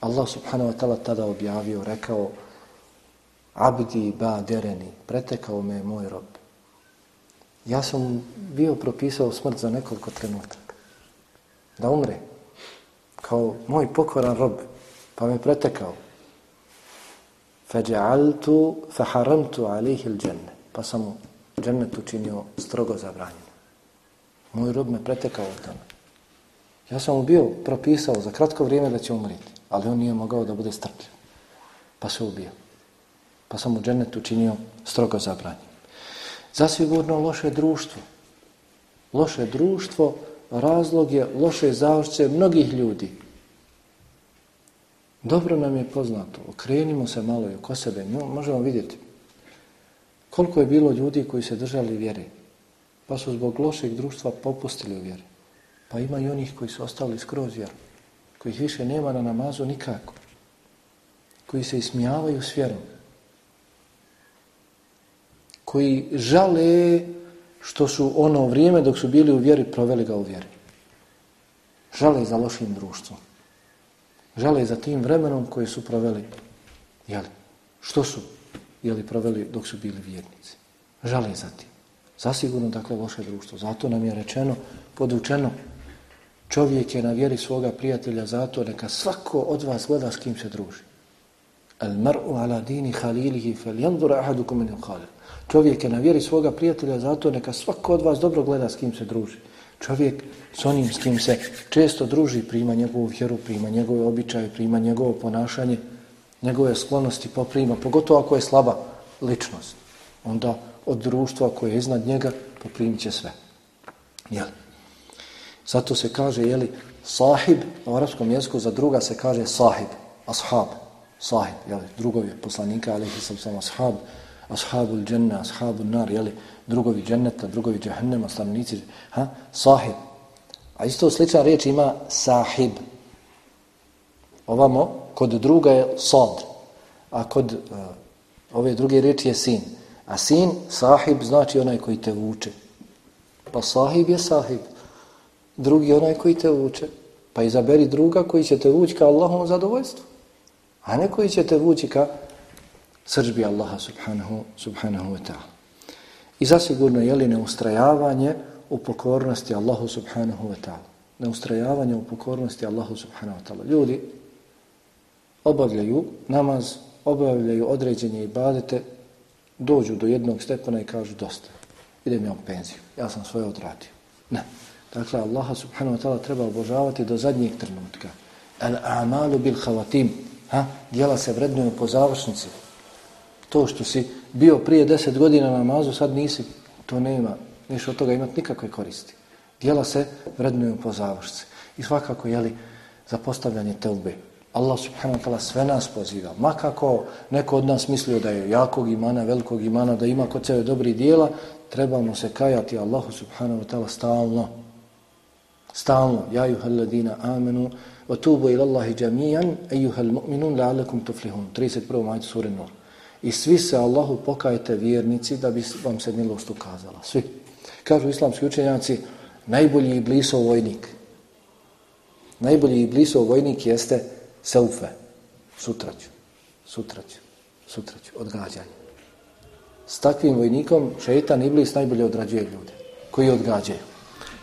Allah subhanahu wa ta'ala tada objavio, rekao, abdi ba dereni, pretekao me moj rob. Ja sam bio propisao smrt za nekoliko trenutaka. Da umre. Kao moj pokoran rob. Pa me pretekao. Fađa'altu faharamtu alihi l'đenne. Pa sam mu džennet učinio strogo zabranjeno. Moj rob me pretekao od tome. Ja sam mu bio propisao za kratko vrijeme da će umriti. Ali on nije mogao da bude strpljiv. Pa se ubio. Pa sam mu džennet učinio strogo zabranjeno. Zasigurno loše društvo. Loše društvo, razlog je loše završce mnogih ljudi. Dobro nam je poznato, okrenimo se malo i oko sebe, možemo vidjeti koliko je bilo ljudi koji se držali vjere, pa su zbog lošeg društva popustili u vjeri. Pa ima i onih koji su ostali skroz vjeru, kojih više nema na namazu nikako, koji se ismijavaju s vjerom, koji žale što su ono vrijeme dok su bili u vjeri proveli ga u vjeri. Žale za lošim društvom. Žale za tim vremenom koje su proveli. Jeli? Što su jeli, proveli dok su bili vjernici? Žale za tim. Zasigurno dakle loše društvo. Zato nam je rečeno, podučeno, čovjek je na vjeri svoga prijatelja zato neka svako od vas gleda s kim se druži. Al mar'u ala dini halilihi fel janzura ahadukum min halil. Čovjek je na vjeri svoga prijatelja, zato neka svako od vas dobro gleda s kim se druži. Čovjek s onim s kim se često druži, prima njegovu vjeru, prima njegove običaje, prima njegovo ponašanje, njegove sklonosti poprima, pogotovo ako je slaba ličnost. Onda od društva koje je iznad njega poprimit će sve. Jel? Zato se kaže, jeli, sahib, na arapskom jeziku za druga se kaže sahib, ashab, sahib, jeli, drugovi poslanika, ali sam sam ashab, ashabu dženna, ashabu nar, jeli, drugovi dženneta, drugovi džahennema, stanovnici, ha, sahib. A isto slična riječ ima sahib. Ovamo, kod druga je sad, a kod uh, ove druge riječi je sin. A sin, sahib, znači onaj koji te vuče. Pa sahib je sahib. drugi onaj koji te vuče. Pa izaberi druga koji će te vući ka Allahom zadovoljstvu. A ne koji će te vući ka sržbi Allaha subhanahu, subhanahu wa ta'ala. I zasigurno je li neustrajavanje u pokornosti Allahu subhanahu wa ta'ala. Neustrajavanje u pokornosti Allahu subhanahu wa ta'ala. Ljudi obavljaju namaz, obavljaju određenje ibadete, dođu do jednog stepena i kažu dosta. Idem ja u penziju. Ja sam svoje odradio. Ne. Dakle, Allaha subhanahu wa ta'ala treba obožavati do zadnjeg trenutka. Al a'malu bil havatim. Ha? Dijela se vrednuju po završnici. To što si bio prije deset godina na namazu, sad nisi, to nema, neš od toga imati nikakve koristi. Dijela se vrednuju po završci. I svakako, jeli, za postavljanje teube. Allah subhanahu wa ta'ala sve nas poziva. Makako neko od nas mislio da je jakog imana, velikog imana, da ima kod sebe dobri dijela, trebamo se kajati Allahu subhanahu wa ta'ala stalno. Stalno. Ja juhal ladina amenu, wa tubu ila Allahi jamijan, ejuhal mu'minun, la'alakum tuflihun. 31. majtu suri Nur. I svi se Allahu pokajete vjernici da bi vam se milost ukazala. Svi. Kažu islamski učenjaci, najbolji iblisov vojnik. Najbolji iblisov vojnik jeste Seufe, sutraću, sutraću, sutraću, odgađanje. S takvim vojnikom šeitan iblis najbolje odrađuje ljude, koji odgađaju.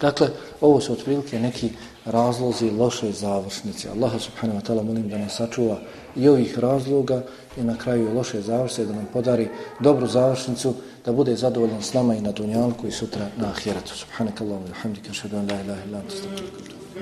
Dakle, ovo su otprilike neki razlozi loše završnice. Allah subhanahu wa ta'ala molim da nas sačuva i ovih razloga i na kraju loše završnice, da nam podari dobru završnicu, da bude zadovoljan s nama i na Dunjalku i sutra na Ahiretu. wa Allah, ashhadu an la ilaha illa anta astaghfiruka wa